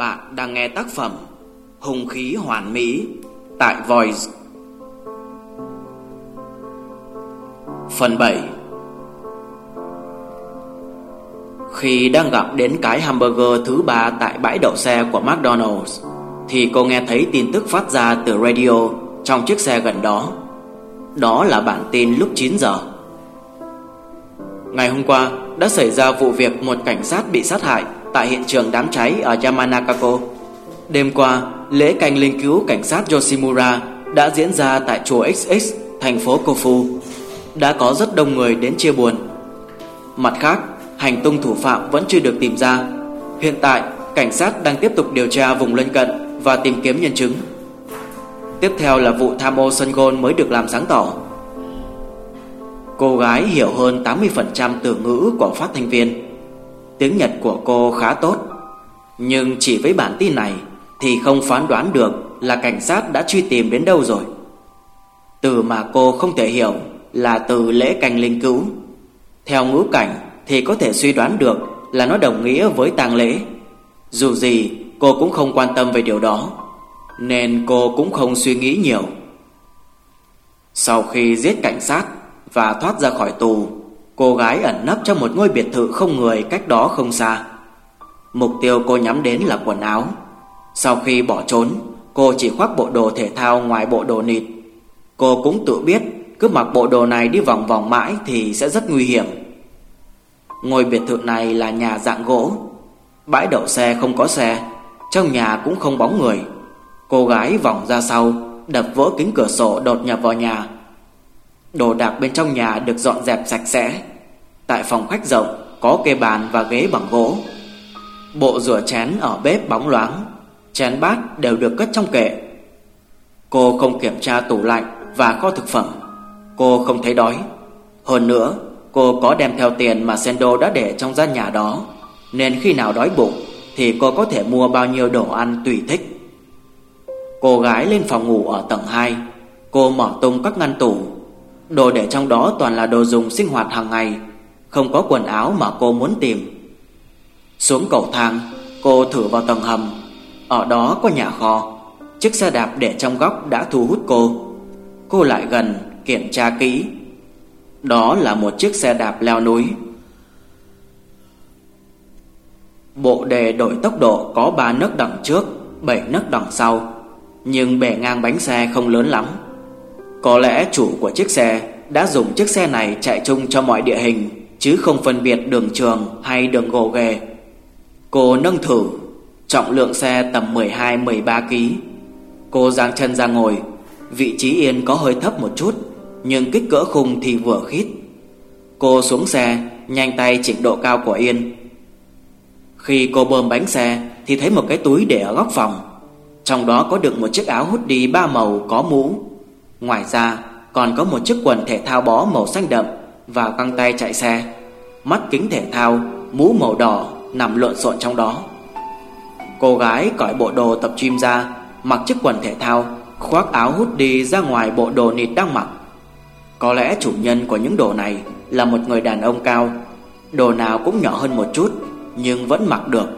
Bạn đang nghe tác phẩm Hùng khí hoàn mỹ tại Voice. Phần 7 Khi đang gặp đến cái hamburger thứ ba tại bãi đậu xe của McDonald's, thì cô nghe thấy tin tức phát ra từ radio trong chiếc xe gần đó. Đó là bản tin lúc 9 giờ. Ngày hôm qua, đã xảy ra vụ việc một cảnh sát bị sát hại tại hiện trường đám cháy ở Yamanakako. Đêm qua, lễ canh linh cứu cảnh sát Yoshimura đã diễn ra tại chùa XX, thành phố Kofu. Đã có rất đông người đến chia buồn. Mặt khác, hành tung thủ phạm vẫn chưa được tìm ra. Hiện tại, cảnh sát đang tiếp tục điều tra vùng lân cận và tìm kiếm nhân chứng. Tiếp theo là vụ tham ô sân gôn mới được làm sáng tỏ. Cô gái hiểu hơn 80% từ ngữ của phát thanh viên. Tiếng Nhật của cô khá tốt, nhưng chỉ với bản tin này thì không phán đoán được là cảnh sát đã truy tìm đến đâu rồi. Từ mà cô không thể hiểu là từ lễ canh linh cứu. Theo ngữ cảnh thì có thể suy đoán được là nó đồng nghĩa với tang lễ. Dù gì, cô cũng không quan tâm về điều đó, nên cô cũng không suy nghĩ nhiều. Sau khi giết cảnh sát và thoát ra khỏi tù, cô gái ẩn nấp trong một ngôi biệt thự không người cách đó không xa. Mục tiêu cô nhắm đến là quần áo. Sau khi bỏ trốn, cô chỉ khoác bộ đồ thể thao ngoài bộ đồ nịt. Cô cũng tự biết cứ mặc bộ đồ này đi vòng vòng mãi thì sẽ rất nguy hiểm. Ngôi biệt thự này là nhà dạng gỗ, bãi đậu xe không có xe, trong nhà cũng không bóng người. Cô gái vòng ra sau, đập vỡ kính cửa sổ đột nhập vào nhà. Đồ đạc bên trong nhà được dọn dẹp sạch sẽ. Tại phòng khách rộng có kê bàn và ghế bằng gỗ. Bộ rửa chén ở bếp bóng loáng, chén bát đều được cất trong kệ. Cô không kiểm tra tủ lạnh và kho thực phẩm. Cô không thấy đói. Hơn nữa, cô có đem theo tiền mà Sendo đã để trong gian nhà đó, nên khi nào đói bụng thì cô có thể mua bao nhiêu đồ ăn tùy thích. Cô gái lên phòng ngủ ở tầng 2, cô mở tung các ngăn tủ. Đồ để trong đó toàn là đồ dùng sinh hoạt hàng ngày, không có quần áo mà cô muốn tìm. Xuống cầu thang, cô thử vào tầng hầm. Ở đó có nhà kho, chiếc xe đạp để trong góc đã thu hút cô. Cô lại gần kiểm tra kỹ. Đó là một chiếc xe đạp leo núi. Bộ đề đổi tốc độ có 3 nấc đằng trước, 7 nấc đằng sau, nhưng bề ngang bánh xe không lớn lắm. Có lẽ chủ của chiếc xe đã dùng chiếc xe này chạy chung cho mọi địa hình, chứ không phân biệt đường trường hay đường gồ ghề. Cô nâng thử, trọng lượng xe tầm 12-13 kg. Cô giang chân ra ngồi, vị trí yên có hơi thấp một chút, nhưng kích cỡ khung thì vừa khít. Cô xuống xe, nhanh tay chỉnh độ cao của yên. Khi cô bơm bánh xe thì thấy một cái túi để ở góc phòng. Trong đó có được một chiếc áo hút đi ba màu có mũ. Ngoài ra còn có một chiếc quần thể thao bó màu xanh đậm và găng tay chạy xe. Mắt kính thể thao, mũ màu đỏ nằm lộn xộn trong đó. Cô gái cởi bộ đồ tập gym ra, mặc chiếc quần thể thao, khoác áo hút đi ra ngoài bộ đồ nịt đang mặc. Có lẽ chủ nhân của những đồ này là một người đàn ông cao, đồ nào cũng nhỏ hơn một chút nhưng vẫn mặc được.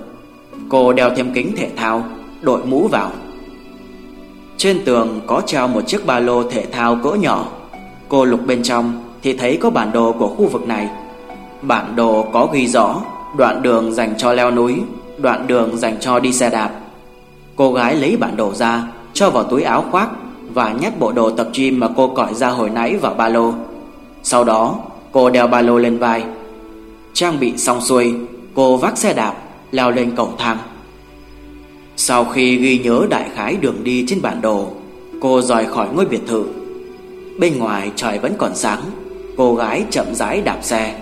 Cô đeo thêm kính thể thao, đội mũ vào. Trên tường có treo một chiếc ba lô thể thao cỡ nhỏ. Cô lục bên trong thì thấy có bản đồ của khu vực này. Bản đồ có ghi rõ đoạn đường dành cho leo núi, đoạn đường dành cho đi xe đạp. Cô gái lấy bản đồ ra, cho vào túi áo khoác và nhét bộ đồ tập gym mà cô cởi ra hồi nãy vào ba lô. Sau đó, cô đeo ba lô lên vai. Trang bị xong xuôi, cô vác xe đạp leo lên cầu thang. Sau khi ghi nhớ đại khái đường đi trên bản đồ, cô rời khỏi ngôi biệt thự. Bên ngoài trời vẫn còn sáng, cô gái chậm rãi đạp xe.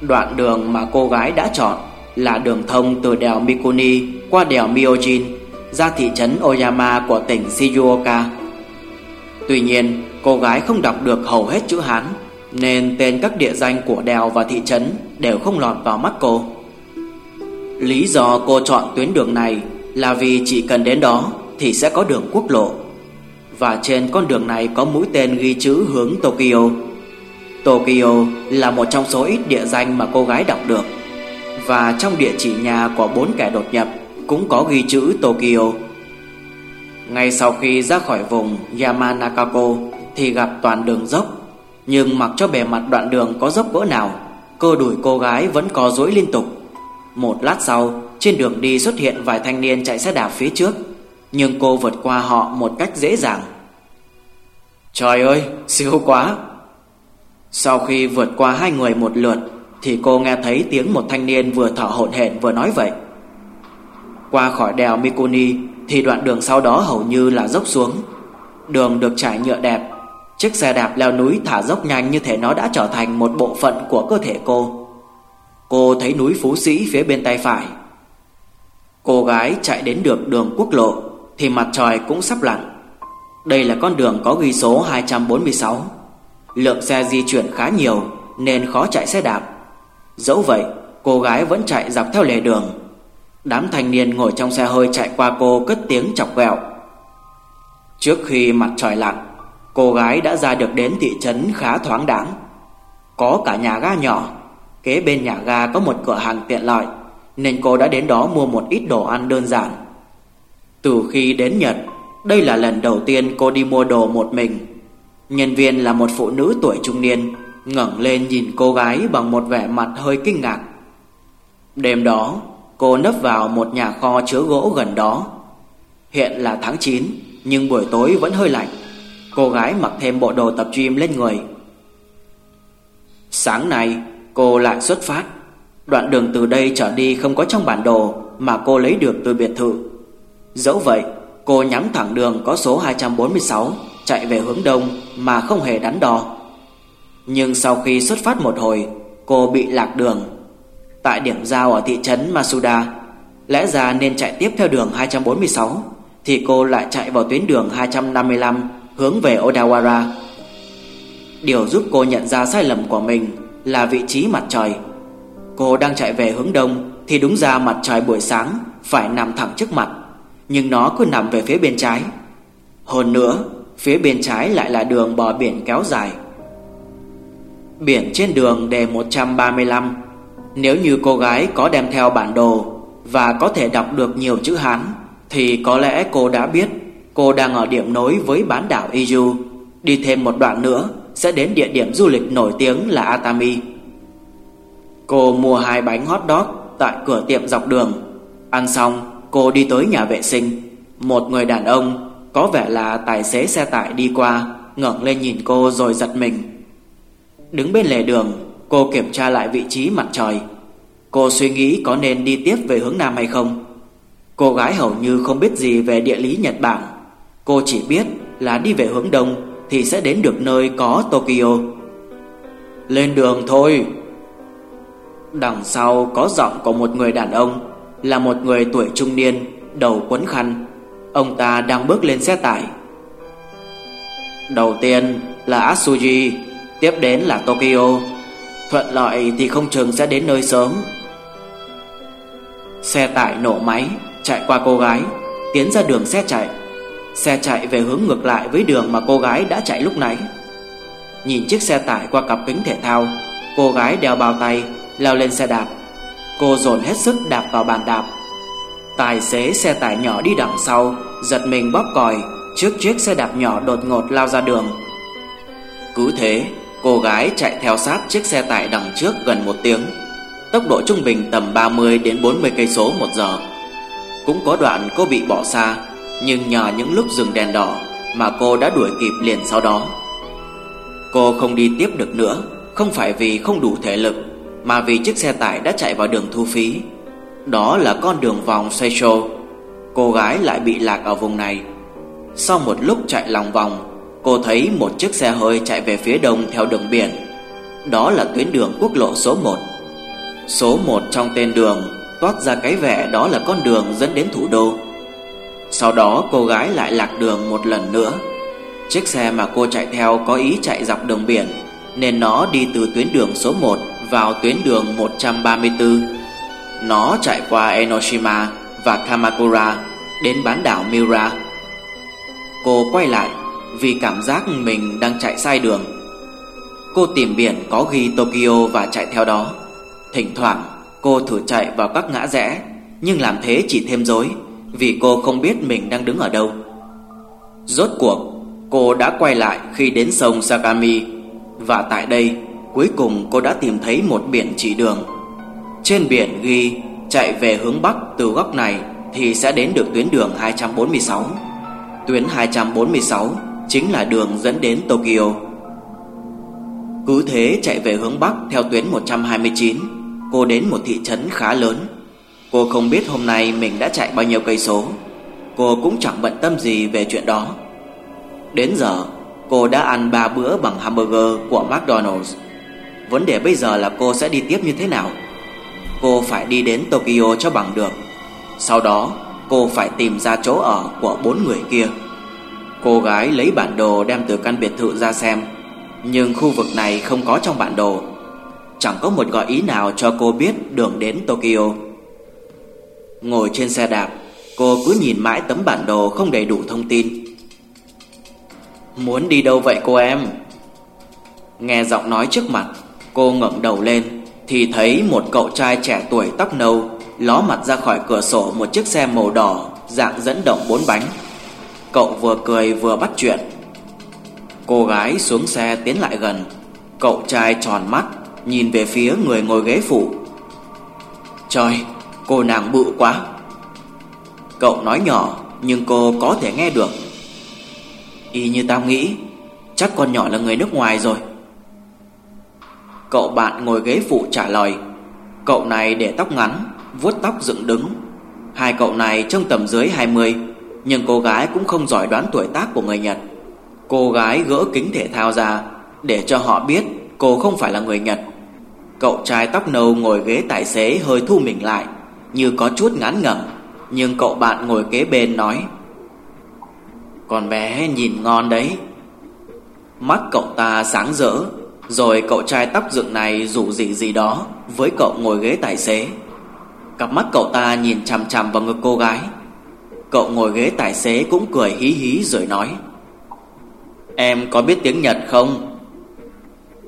Đoạn đường mà cô gái đã chọn là đường thông từ đèo Mikuni qua đèo Myojin ra thị trấn Oyama của tỉnh Shizuoka. Tuy nhiên, cô gái không đọc được hầu hết chữ Hán nên tên các địa danh của đèo và thị trấn đều không lọt vào mắt cô. Lý do cô chọn tuyến đường này là vì chỉ cần đến đó thì sẽ có đường quốc lộ. Và trên con đường này có mũi tên ghi chữ hướng Tokyo. Tokyo là một trong số ít địa danh mà cô gái đọc được. Và trong địa chỉ nhà của bốn kẻ đột nhập cũng có ghi chữ Tokyo. Ngay sau khi ra khỏi vùng Yamanakako thì gặp toàn đường dốc, nhưng mặc cho bề mặt đoạn đường có dốc cỡ nào, cơ đuổi cô gái vẫn có dối liên tục. Một lát sau, trên đường đi xuất hiện vài thanh niên chạy xe đạp phía trước, nhưng cô vượt qua họ một cách dễ dàng. Trời ơi, siêu quá! Sau khi vượt qua hai người một lượt thì cô nghe thấy tiếng một thanh niên vừa thở hổn hển vừa nói vậy. Qua khỏi đèo Mikuni thì đoạn đường sau đó hầu như là dốc xuống. Đường được trải nhựa đẹp, chiếc xe đạp leo núi thả dốc nhanh như thể nó đã trở thành một bộ phận của cơ thể cô. Cô thấy núi Phú Sĩ phía bên tay phải. Cô gái chạy đến được đường quốc lộ thì mặt trời cũng sắp lặn. Đây là con đường có ghi số 246. Lượng xe di chuyển khá nhiều nên khó chạy xe đạp. Dẫu vậy, cô gái vẫn chạy dọc theo lề đường. Đám thanh niên ngồi trong xe hơi chạy qua cô cất tiếng chọc ghẹo. Trước khi mặt trời lặn, cô gái đã ra được đến thị trấn khá thoáng đãng. Có cả nhà ga nhỏ, kế bên nhà ga có một cửa hàng tiện lợi, nên cô đã đến đó mua một ít đồ ăn đơn giản. Từ khi đến Nhật, đây là lần đầu tiên cô đi mua đồ một mình. Nhân viên là một phụ nữ tuổi trung niên, ngẩng lên nhìn cô gái bằng một vẻ mặt hơi kinh ngạc. Đêm đó, cô nấp vào một nhà kho chứa gỗ gần đó. Hiện là tháng 9, nhưng buổi tối vẫn hơi lạnh. Cô gái mặc thêm bộ đồ tập gym lên người. Sáng nay, cô lại xuất phát. Đoạn đường từ đây trở đi không có trong bản đồ mà cô lấy được từ biệt thự. Dẫu vậy, cô nhắm thẳng đường có số 246 chạy về hướng đông mà không hề đắn đo. Nhưng sau khi xuất phát một hồi, cô bị lạc đường. Tại điểm giao ở thị trấn Masuda, lẽ ra nên chạy tiếp theo đường 246 thì cô lại chạy vào tuyến đường 255 hướng về Odawara. Điều giúp cô nhận ra sai lầm của mình là vị trí mặt trời. Cô đang chạy về hướng đông thì đúng ra mặt trời buổi sáng phải nằm thẳng trước mặt, nhưng nó cứ nằm về phía bên trái. Hơn nữa, phía bên trái lại là đường bờ biển kéo dài. Biển trên đường đề 135 Nếu như cô gái có đem theo bản đồ Và có thể đọc được nhiều chữ Hán, Thì có lẽ cô đã biết Cô đang ở điểm nối với bán đảo Iju. Đi thêm một đoạn nữa, Sẽ đến địa điểm du lịch nổi tiếng là Atami Cô mua hai bánh hot dog Tại cửa tiệm dọc đường Ăn xong, cô đi tới nhà vệ sinh Một người đàn ông có vẻ là tài xế xe tải đi qua, ngẩng lên nhìn cô rồi giật mình. Đứng bên lề đường, Cô kiểm tra lại vị trí mặt trời. Cô suy nghĩ có nên đi tiếp về hướng Nam hay không. Cô gái hầu như không biết gì về địa lý Nhật Bản. Cô chỉ biết là đi về hướng Đông Thì sẽ đến được nơi có Tokyo. Lên đường thôi. Đằng sau có giọng của một người đàn ông, Là một người tuổi trung niên, Đầu quấn khăn. Ông ta đang bước lên xe tải. Đầu tiên là Atsuji, Tiếp đến là Tokyo. Thuận lợi thì không chừng sẽ đến nơi sớm. Xe tải nổ máy, Chạy qua cô gái, Tiến ra đường xe chạy. Xe chạy về hướng ngược lại với đường mà cô gái đã chạy lúc nãy. Nhìn chiếc xe tải qua cặp kính thể thao, Cô gái đeo bao tay, Leo lên xe đạp. Cô dồn hết sức đạp vào bàn đạp. Tài xế xe tải nhỏ đi đằng sau, Giật mình bóp còi Trước chiếc xe đạp nhỏ đột ngột lao ra đường. Cứ thế, Cô gái chạy theo sát chiếc xe tải đằng trước gần một tiếng, Tốc độ trung bình tầm 30 đến 40 cây số một giờ. Cũng có đoạn cô bị bỏ xa, Nhưng nhờ những lúc dừng đèn đỏ Mà cô đã đuổi kịp liền sau đó. Cô không đi tiếp được nữa, Không phải vì không đủ thể lực, Mà vì chiếc xe tải đã chạy vào đường thu phí. Đó là con đường vòng xoay trô Cô gái lại bị lạc ở vùng này. Sau một lúc chạy lòng vòng, Cô thấy một chiếc xe hơi chạy về phía đông theo đường biển. Đó là tuyến đường quốc lộ số 1 Số 1 trong tên đường, toát ra cái vẻ đó là con đường dẫn đến thủ đô. Sau đó, cô gái lại lạc đường một lần nữa. Chiếc xe mà cô chạy theo có ý chạy dọc đường biển, Nên nó đi từ tuyến đường số 1 vào tuyến đường 134 nó chạy qua Enoshima và Kamakura đến bán đảo Miura Cô quay lại vì cảm giác mình đang chạy sai đường. Cô tìm biển có ghi Tokyo và chạy theo đó. Thỉnh thoảng cô thử chạy vào các ngã rẽ, Nhưng làm thế chỉ thêm rối Vì cô không biết mình đang đứng ở đâu Rốt cuộc Cô đã quay lại khi đến sông Sakami Và tại đây Cuối cùng cô đã tìm thấy một biển chỉ đường trên biển ghi, Chạy về hướng Bắc từ góc này Thì sẽ đến được tuyến đường 246 Tuyến 246 Chính là đường dẫn đến Tokyo. Cứ thế chạy về hướng Bắc Theo tuyến 129 Cô đến một thị trấn khá lớn. Cô không biết hôm nay mình đã chạy bao nhiêu cây số. Cô cũng chẳng bận tâm gì về chuyện đó. Đến giờ, Cô đã ăn 3 bữa bằng hamburger của McDonald's. Vấn đề bây giờ là cô sẽ đi tiếp như thế nào? Cô phải đi đến Tokyo cho bằng được. Sau đó, cô phải tìm ra chỗ ở của bốn người kia. Cô gái lấy bản đồ đem từ căn biệt thự ra xem, Nhưng khu vực này không có trong bản đồ. Chẳng có một gợi ý nào cho cô biết đường đến Tokyo. Ngồi trên xe đạp, Cô cứ nhìn mãi tấm bản đồ không đầy đủ thông tin. Muốn đi đâu vậy cô em? Nghe giọng nói trước mặt, Cô ngẩng đầu lên. Thì thấy một cậu trai trẻ tuổi tóc nâu Ló mặt ra khỏi cửa sổ một chiếc xe màu đỏ Dạng dẫn động bốn bánh. Cậu vừa cười vừa bắt chuyện. Cô gái xuống xe tiến lại gần. Cậu trai tròn mắt, Nhìn về phía người ngồi ghế phụ. Trời, Cô nàng bự quá. Cậu nói nhỏ, Nhưng cô có thể nghe được. Y như tao nghĩ, Chắc con nhỏ là người nước ngoài rồi. Cậu bạn ngồi ghế phụ trả lời, Cậu này để tóc ngắn, vuốt tóc dựng đứng. Hai cậu này trong tầm dưới 20 Nhưng cô gái cũng không giỏi đoán tuổi tác của người Nhật. Cô gái gỡ kính thể thao ra, Để cho họ biết cô không phải là người Nhật. Cậu trai tóc nâu ngồi ghế tài xế hơi thu mình lại, Như có chút ngán ngẩm, Nhưng cậu bạn ngồi kế bên nói, Con bé nhìn ngon đấy. Mắt cậu ta sáng rỡ rồi cậu trai tóc dựng này rủ gì gì đó Với cậu ngồi ghế tài xế. Cặp mắt cậu ta nhìn chằm chằm vào ngực cô gái. Cậu ngồi ghế tài xế cũng cười hí hí rồi nói, Em có biết tiếng Nhật không?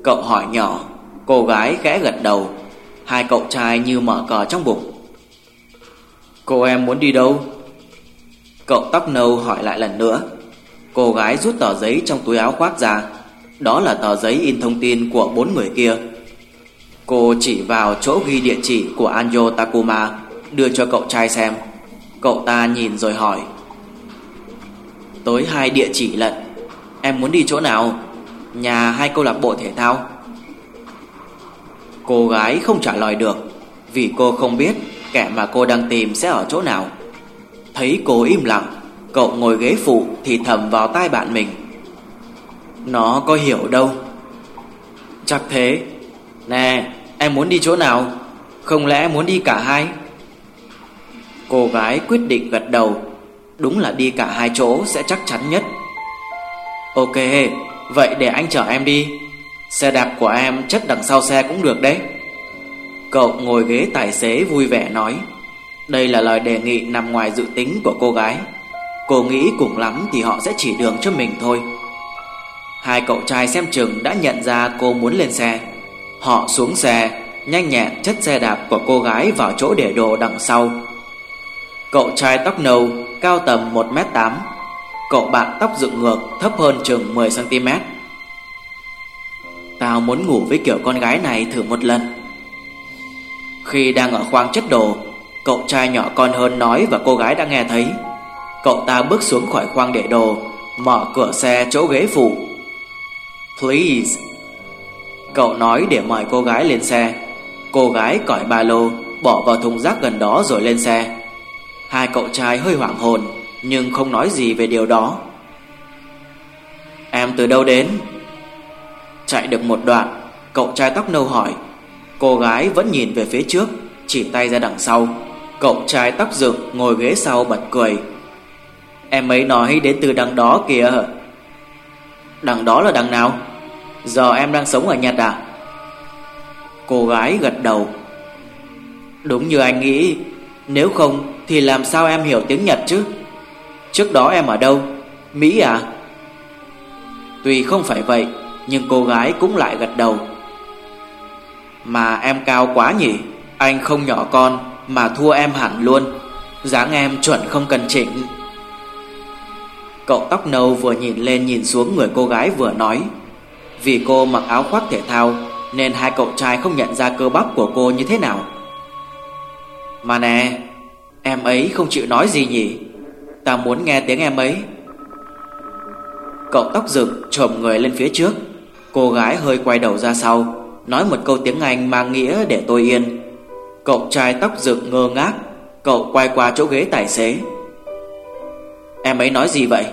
Cậu hỏi nhỏ, Cô gái khẽ gật đầu. Hai cậu trai như mở cờ trong bụng. Cô em muốn đi đâu? Cậu tóc nâu hỏi lại lần nữa. Cô gái rút tờ giấy trong túi áo khoác ra. Đó là tờ giấy in thông tin của bốn người kia. Cô chỉ vào chỗ ghi địa chỉ của Anjo Takuma, Đưa cho cậu trai xem. Cậu ta nhìn rồi hỏi. Tới hai địa chỉ lận. Em muốn đi chỗ nào? Nhà hay câu lạc bộ thể thao. Cô gái không trả lời được. Vì cô không biết Kẻ mà cô đang tìm sẽ ở chỗ nào. Thấy cô im lặng, Cậu ngồi ghế phụ thì thầm vào tai bạn mình. Nó có hiểu đâu. Chắc thế. Nè, em muốn đi chỗ nào? Không lẽ muốn đi cả hai? Cô gái quyết định gật đầu. Đúng là đi cả hai chỗ sẽ chắc chắn nhất. Ok, Vậy để anh chở em đi. Xe đạp của em chất đằng sau xe cũng được đấy. Cậu ngồi ghế tài xế vui vẻ nói. Đây là lời đề nghị nằm ngoài dự tính của cô gái. Cô nghĩ cùng lắm thì họ sẽ chỉ đường cho mình thôi. Hai cậu trai xem chừng đã nhận ra cô muốn lên xe. Họ xuống xe, Nhanh nhẹn chất xe đạp của cô gái vào chỗ để đồ đằng sau. Cậu trai tóc nâu, Cao tầm 1m8 Cậu bạn tóc dựng ngược Thấp hơn chừng 10cm Tao muốn ngủ với kiểu con gái này thử một lần. Khi đang ở khoang chất đồ, Cậu trai nhỏ con hơn nói và cô gái đã nghe thấy. Cậu ta bước xuống khỏi khoang để đồ, Mở cửa xe chỗ ghế phụ. Please. Cậu nói để mời cô gái lên xe. Cô gái cởi ba lô, Bỏ vào thùng rác gần đó rồi lên xe. Hai cậu trai hơi hoảng hồn, Nhưng không nói gì về điều đó. Em từ đâu đến? Chạy được một đoạn, Cậu trai tóc nâu hỏi. Cô gái vẫn nhìn về phía trước, Chỉ tay ra đằng sau. Cậu trai tóc dựng ngồi ghế sau bật cười. Em ấy nói đến từ đằng đó kìa. Đằng đó là đằng nào? Giờ em đang sống ở Nhật à? Cô gái gật đầu. Đúng như anh nghĩ. Nếu không thì làm sao em hiểu tiếng Nhật chứ? Trước đó em ở đâu? Mỹ à? Tuy không phải vậy, Nhưng cô gái cũng lại gật đầu. Mà em cao quá nhỉ? Anh không nhỏ con Mà thua em hẳn luôn. Dáng em chuẩn không cần chỉnh. Cậu tóc nâu vừa nhìn lên nhìn xuống người cô gái vừa nói, Vì cô mặc áo khoác thể thao, Nên hai cậu trai không nhận ra cơ bắp của cô như thế nào. Mà nè, Em ấy không chịu nói gì nhỉ? Ta muốn nghe tiếng em ấy. Cậu tóc rực trồm người lên phía trước. Cô gái hơi quay đầu ra sau, Nói một câu tiếng Anh mang nghĩa để tôi yên. Cậu trai tóc rực ngơ ngác, Cậu quay qua chỗ ghế tài xế. Em ấy nói gì vậy?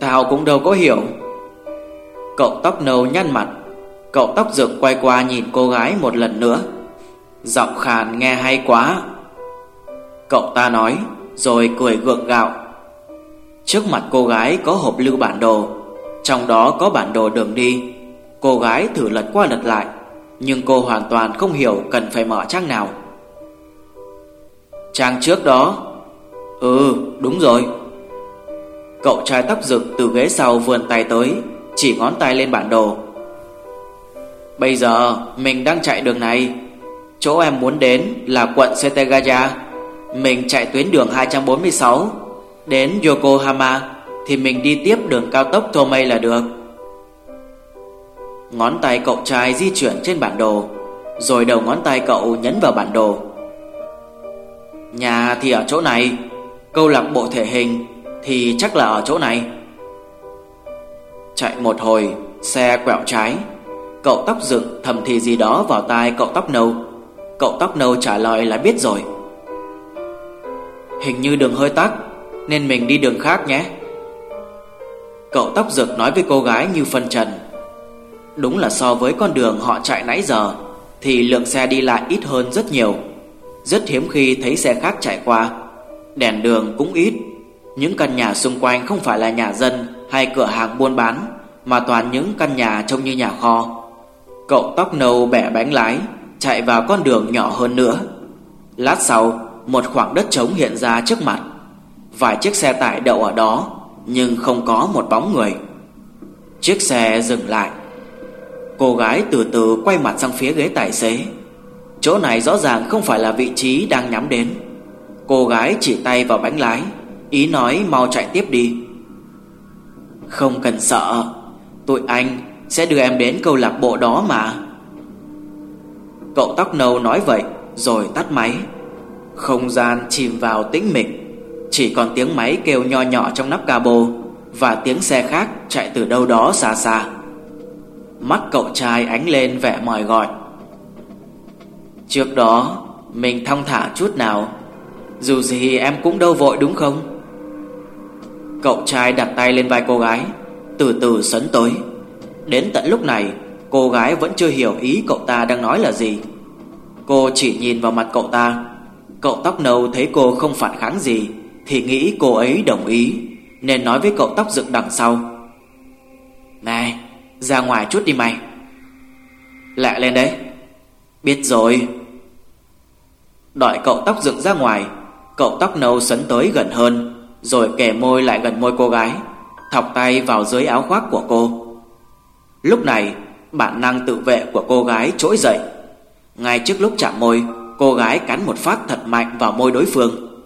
Tao cũng đâu có hiểu. Cậu tóc nâu nhăn mặt, Cậu tóc rực quay qua nhìn cô gái một lần nữa. Giọng khàn nghe hay quá. Cậu ta nói, Rồi cười gượng gạo. Trước mặt cô gái có hộp lưu bản đồ, Trong đó có bản đồ đường đi. Cô gái thử lật qua lật lại, Nhưng cô hoàn toàn không hiểu cần phải mở trang nào. Trang trước đó Ừ đúng rồi. Cậu trai tóc rực từ ghế sau vươn tay tới, Chỉ ngón tay lên bản đồ. Bây giờ, mình đang chạy đường này. Chỗ em muốn đến là quận Setagaya. Mình chạy tuyến đường 246 Đến Yokohama, Thì mình đi tiếp đường cao tốc Tomei là được. Ngón tay cậu trai di chuyển trên bản đồ, Rồi đầu ngón tay cậu nhấn vào bản đồ. Nhà thì ở chỗ này. Câu lạc bộ thể hình Thì chắc là ở chỗ này. Chạy một hồi, Xe quẹo trái. Cậu tóc dựng, thầm thì gì đó vào tai cậu tóc nâu. Cậu tóc nâu trả lời là biết rồi. Hình như đường hơi tắc, Nên mình đi đường khác nhé. Cậu tóc rực nói với cô gái như phân trần. Đúng là so với con đường họ chạy nãy giờ, Thì lượng xe đi lại ít hơn rất nhiều. Rất hiếm khi thấy xe khác chạy qua. Đèn đường cũng ít. Những căn nhà xung quanh không phải là nhà dân Hay cửa hàng buôn bán, Mà toàn những căn nhà trông như nhà kho. Cậu tóc nâu bẻ bánh lái, Chạy vào con đường nhỏ hơn nữa. Lát sau, Một khoảng đất trống hiện ra trước mặt. Vài chiếc xe tải đậu ở đó, Nhưng không có một bóng người. Chiếc xe dừng lại. Cô gái từ từ quay mặt sang phía ghế tài xế. Chỗ này rõ ràng không phải là vị trí đang nhắm đến. Cô gái chỉ tay vào bánh lái, Ý nói mau chạy tiếp đi. Không cần sợ, Tụi anh sẽ đưa em đến câu lạc bộ đó mà. Cậu tóc nâu nói vậy, Rồi tắt máy. Không gian chìm vào tĩnh mịch, Chỉ còn tiếng máy kêu nho nhỏ trong nắp cabo Và tiếng xe khác chạy từ đâu đó xa xa. Mắt cậu trai ánh lên vẻ mỏi gọi. Trước đó, Mình thong thả chút nào dù gì em cũng đâu vội đúng không? Cậu trai đặt tay lên vai cô gái, Từ từ sấn tới. Đến tận lúc này, Cô gái vẫn chưa hiểu ý cậu ta đang nói là gì. Cô chỉ nhìn vào mặt cậu ta. Cậu tóc nâu thấy cô không phản kháng gì, Thì nghĩ cô ấy đồng ý, Nên nói với cậu tóc dựng đằng sau. Này ra ngoài chút đi mày. Lại lên đấy. Biết rồi. Đợi cậu tóc dựng ra ngoài Cậu tóc nâu sấn tới gần hơn, Rồi kề môi lại gần môi cô gái, Thọc tay vào dưới áo khoác của cô. Lúc này, Bản năng tự vệ của cô gái trỗi dậy. Ngay trước lúc chạm môi, Cô gái cắn một phát thật mạnh vào môi đối phương.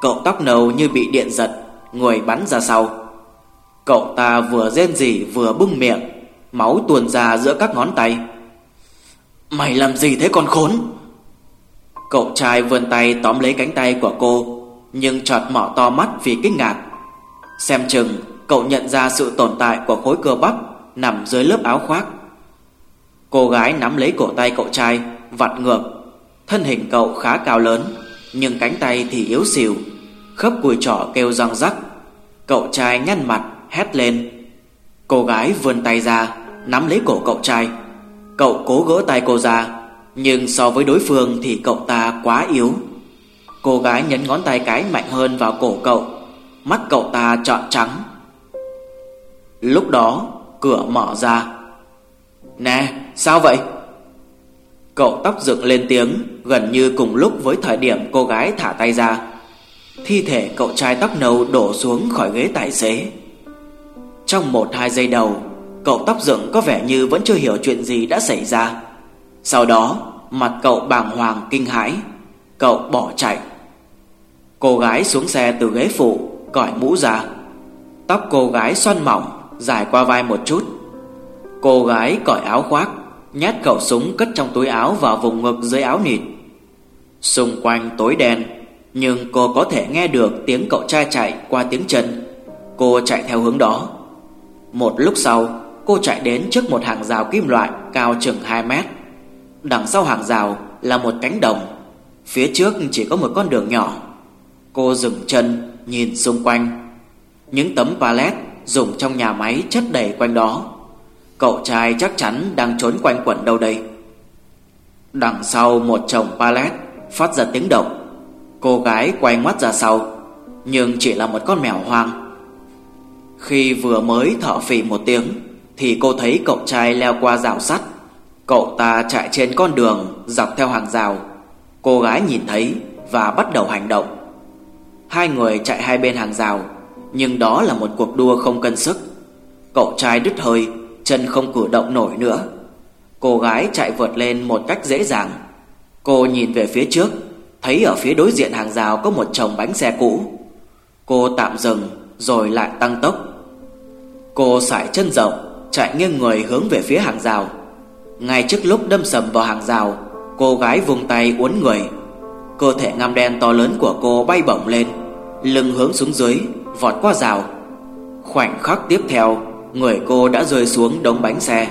Cậu tóc nâu như bị điện giật, Người bắn ra sau. Cậu ta vừa rên rỉ vừa bưng miệng, Máu tuôn ra giữa các ngón tay. Mày làm gì thế con khốn? Cậu trai vươn tay tóm lấy cánh tay của cô, Nhưng chợt mở to mắt vì kinh ngạc. Xem chừng, cậu nhận ra sự tồn tại của khối cơ bắp Nằm dưới lớp áo khoác. Cô gái nắm lấy cổ tay cậu trai Vặt ngược. Thân hình cậu khá cao lớn, Nhưng cánh tay thì yếu xìu. Khớp cùi trỏ kêu răng rắc. Cậu trai nhăn mặt, hét lên. Cô gái vươn tay ra, Nắm lấy cổ cậu trai. Cậu cố gỡ tay cô ra nhưng so với đối phương thì cậu ta quá yếu. Cô gái nhấn ngón tay cái mạnh hơn vào cổ cậu. Mắt cậu ta trọn trắng. Lúc đó, cửa mở ra. Nè, sao vậy? Cậu tóc dựng lên tiếng, Gần như cùng lúc với thời điểm cô gái thả tay ra. Thi thể cậu trai tóc nâu đổ xuống khỏi ghế tài xế. Trong một hai giây đầu, Cậu tóc dựng có vẻ như vẫn chưa hiểu chuyện gì đã xảy ra. Sau đó, Mặt cậu bàng hoàng kinh hãi, Cậu bỏ chạy. Cô gái xuống xe từ ghế phụ Cởi mũ ra. Tóc cô gái xoăn mỏng, Dài qua vai một chút. Cô gái cởi áo khoác, Nhét khẩu súng cất trong túi áo Vào vùng ngực dưới áo nịt. Xung quanh tối đen, Nhưng cô có thể nghe được tiếng cậu trai chạy qua tiếng chân. Cô chạy theo hướng đó. Một lúc sau, Cô chạy đến trước một hàng rào kim loại Cao chừng 2 mét. Đằng sau hàng rào là một cánh đồng. Phía trước chỉ có một con đường nhỏ. Cô dừng chân, Nhìn xung quanh. Những tấm pallet dùng trong nhà máy chất đầy quanh đó. Cậu trai chắc chắn đang trốn quanh quẩn đâu đây. Đằng sau một chồng pallet Phát ra tiếng động. Cô gái quay mắt ra sau, Nhưng chỉ là một con mèo hoang. Khi vừa mới thở phì một tiếng, Thì cô thấy cậu trai leo qua rào sắt. Cậu ta chạy trên con đường, Dọc theo hàng rào. Cô gái nhìn thấy Và bắt đầu hành động. Hai người chạy hai bên hàng rào, Nhưng đó là một cuộc đua không cân sức. Cậu trai đứt hơi, Chân không cử động nổi nữa. Cô gái chạy vượt lên một cách dễ dàng. Cô nhìn về phía trước, Thấy ở phía đối diện hàng rào có một chồng bánh xe cũ. Cô tạm dừng, Rồi lại tăng tốc. Cô sải chân rộng, Chạy nghiêng người hướng về phía hàng rào. Ngay trước lúc đâm sầm vào hàng rào, Cô gái vùng tay uốn người. Cơ thể ngăm đen to lớn của cô bay bổng lên, Lưng hướng xuống dưới, Vọt qua rào. Khoảnh khắc tiếp theo, Người cô đã rơi xuống đống bánh xe.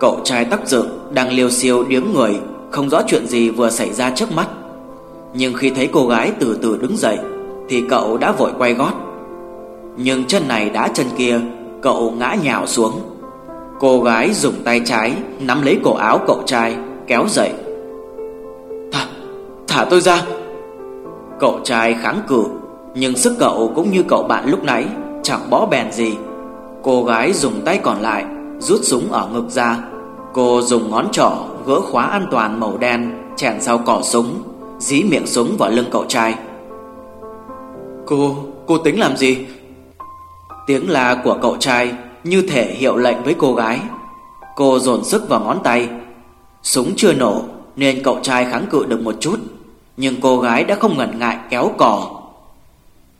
Cậu trai tóc dựng Đang liều siêu điếng người, Không rõ chuyện gì vừa xảy ra trước mắt. Nhưng khi thấy cô gái từ từ đứng dậy, Thì cậu đã vội quay gót. Nhưng chân này đã chân kia, Cậu ngã nhào xuống. Cô gái dùng tay trái Nắm lấy cổ áo cậu trai Kéo dậy. Thả, thả tôi ra. Cậu trai kháng cự Nhưng sức cậu cũng như cậu bạn lúc nãy Chẳng bó bèn gì. Cô gái dùng tay còn lại Rút súng ở ngực ra. Cô dùng ngón trỏ gỡ khóa an toàn màu đen Chèn sau cỏ súng Dí miệng súng vào lưng cậu trai. Cô, cô tính làm gì? Tiếng la của cậu trai như thể hiệu lệnh với cô gái. Cô dồn sức vào ngón tay. Súng chưa nổ, Nên cậu trai kháng cự được một chút. Nhưng cô gái đã không ngần ngại kéo cò.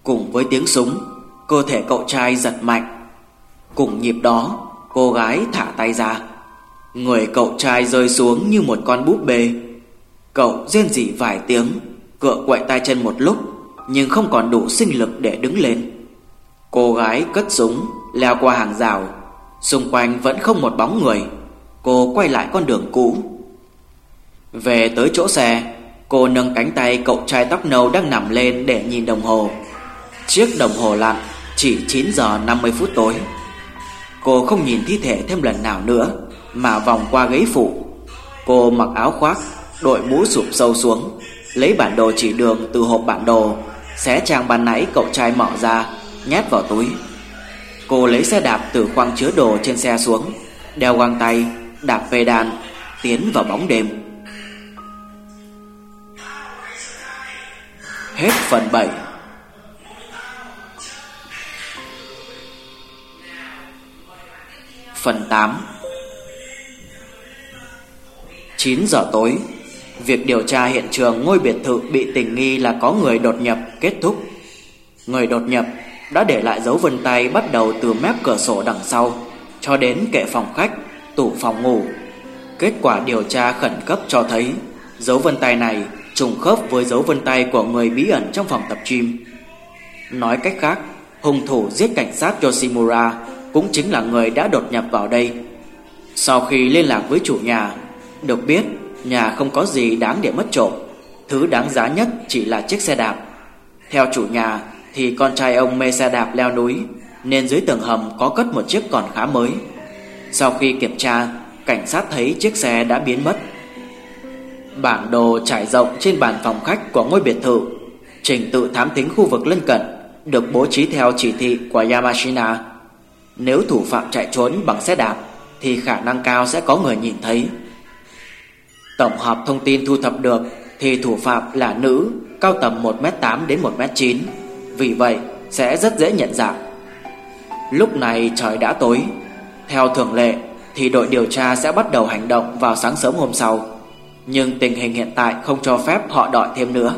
Cùng với tiếng súng, Cơ thể cậu trai giật mạnh. Cùng nhịp đó, Cô gái thả tay ra. Người cậu trai rơi xuống như một con búp bê. Cậu rên rỉ vài tiếng, Cựa quậy tay chân một lúc, Nhưng không còn đủ sinh lực để đứng lên. Cô gái cất súng. Leo qua hàng rào. Xung quanh vẫn không một bóng người. Cô quay lại con đường cũ. Về tới chỗ xe, Cô nâng cánh tay cậu trai tóc nâu đang nằm lên để nhìn đồng hồ. Chiếc đồng hồ lặn chỉ 9 giờ 50 phút tối. Cô không nhìn thi thể thêm lần nào nữa, Mà vòng qua ghế phụ. Cô mặc áo khoác, Đội mũ sụp sâu xuống, Lấy bản đồ chỉ đường từ hộp bản đồ, Xé trang ban nãy cậu trai mở ra, Nhét vào túi. Cô lấy xe đạp từ khoang chứa đồ trên xe xuống, Đeo găng tay, Đạp pedal Tiến vào bóng đêm. Hết phần 7 Phần 8 9 giờ tối, Việc điều tra hiện trường ngôi biệt thự bị tình nghi là có người đột nhập kết thúc. Người đột nhập đã để lại dấu vân tay bắt đầu từ mép cửa sổ đằng sau Cho đến kệ phòng khách, tủ phòng ngủ Kết quả điều tra khẩn cấp cho thấy Dấu vân tay này trùng khớp với dấu vân tay của người bí ẩn trong phòng tập gym Nói cách khác Hung thủ giết cảnh sát Yoshimura cũng chính là người đã đột nhập vào đây. Sau khi liên lạc với chủ nhà, được biết nhà không có gì đáng để mất trộm, thứ đáng giá nhất chỉ là chiếc xe đạp. Theo chủ nhà thì con trai ông mê xe đạp leo núi, nên dưới tầng hầm có cất một chiếc còn khá mới. Sau khi kiểm tra, cảnh sát thấy chiếc xe đã biến mất. Bản đồ trải rộng trên bàn phòng khách của ngôi biệt thự, trình tự thám thính khu vực lân cận được bố trí theo chỉ thị của Yamashina. Nếu thủ phạm chạy trốn bằng xe đạp Thì khả năng cao sẽ có người nhìn thấy Tổng hợp thông tin thu thập được Thì thủ phạm là nữ Cao tầm 1m8 đến 1m9 vì vậy sẽ rất dễ nhận dạng. Lúc này trời đã tối. Theo thường lệ, Thì đội điều tra sẽ bắt đầu hành động vào sáng sớm hôm sau. Nhưng tình hình hiện tại không cho phép họ đợi thêm nữa.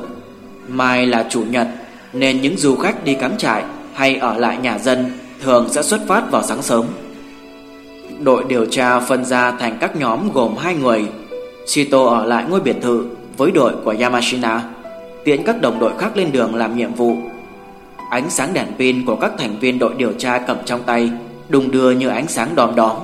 Mai là chủ nhật, Nên những du khách đi cắm trại hay ở lại nhà dân Thường sẽ xuất phát vào sáng sớm. Đội điều tra phân ra thành các nhóm gồm hai người, Shito ở lại ngôi biệt thự với đội của Yamashina, Tiễn các đồng đội khác lên đường làm nhiệm vụ. Ánh sáng đèn pin của các thành viên đội điều tra cầm trong tay, Đùng đưa như ánh sáng đom đóm.